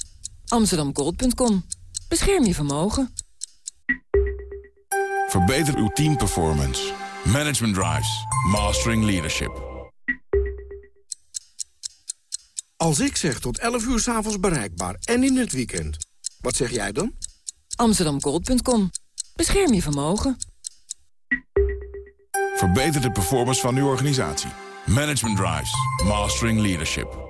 Amsterdamgold.com. Bescherm je vermogen. Verbeter uw teamperformance. Management Drives. Mastering Leadership. Als ik zeg tot 11 uur s'avonds bereikbaar en in het weekend. Wat zeg jij dan? Amsterdamgold.com. Bescherm je vermogen. Verbeter de performance van uw organisatie. Management Drives. Mastering Leadership.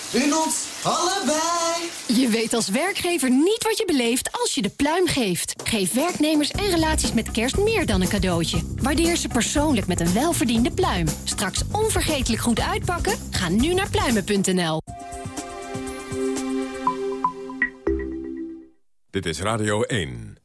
in ons allebei. Je weet als werkgever niet wat je beleeft als je de pluim geeft. Geef werknemers en relaties met kerst meer dan een cadeautje. Waardeer ze persoonlijk met een welverdiende pluim. Straks onvergetelijk goed uitpakken? Ga nu naar pluimen.nl. Dit is Radio 1.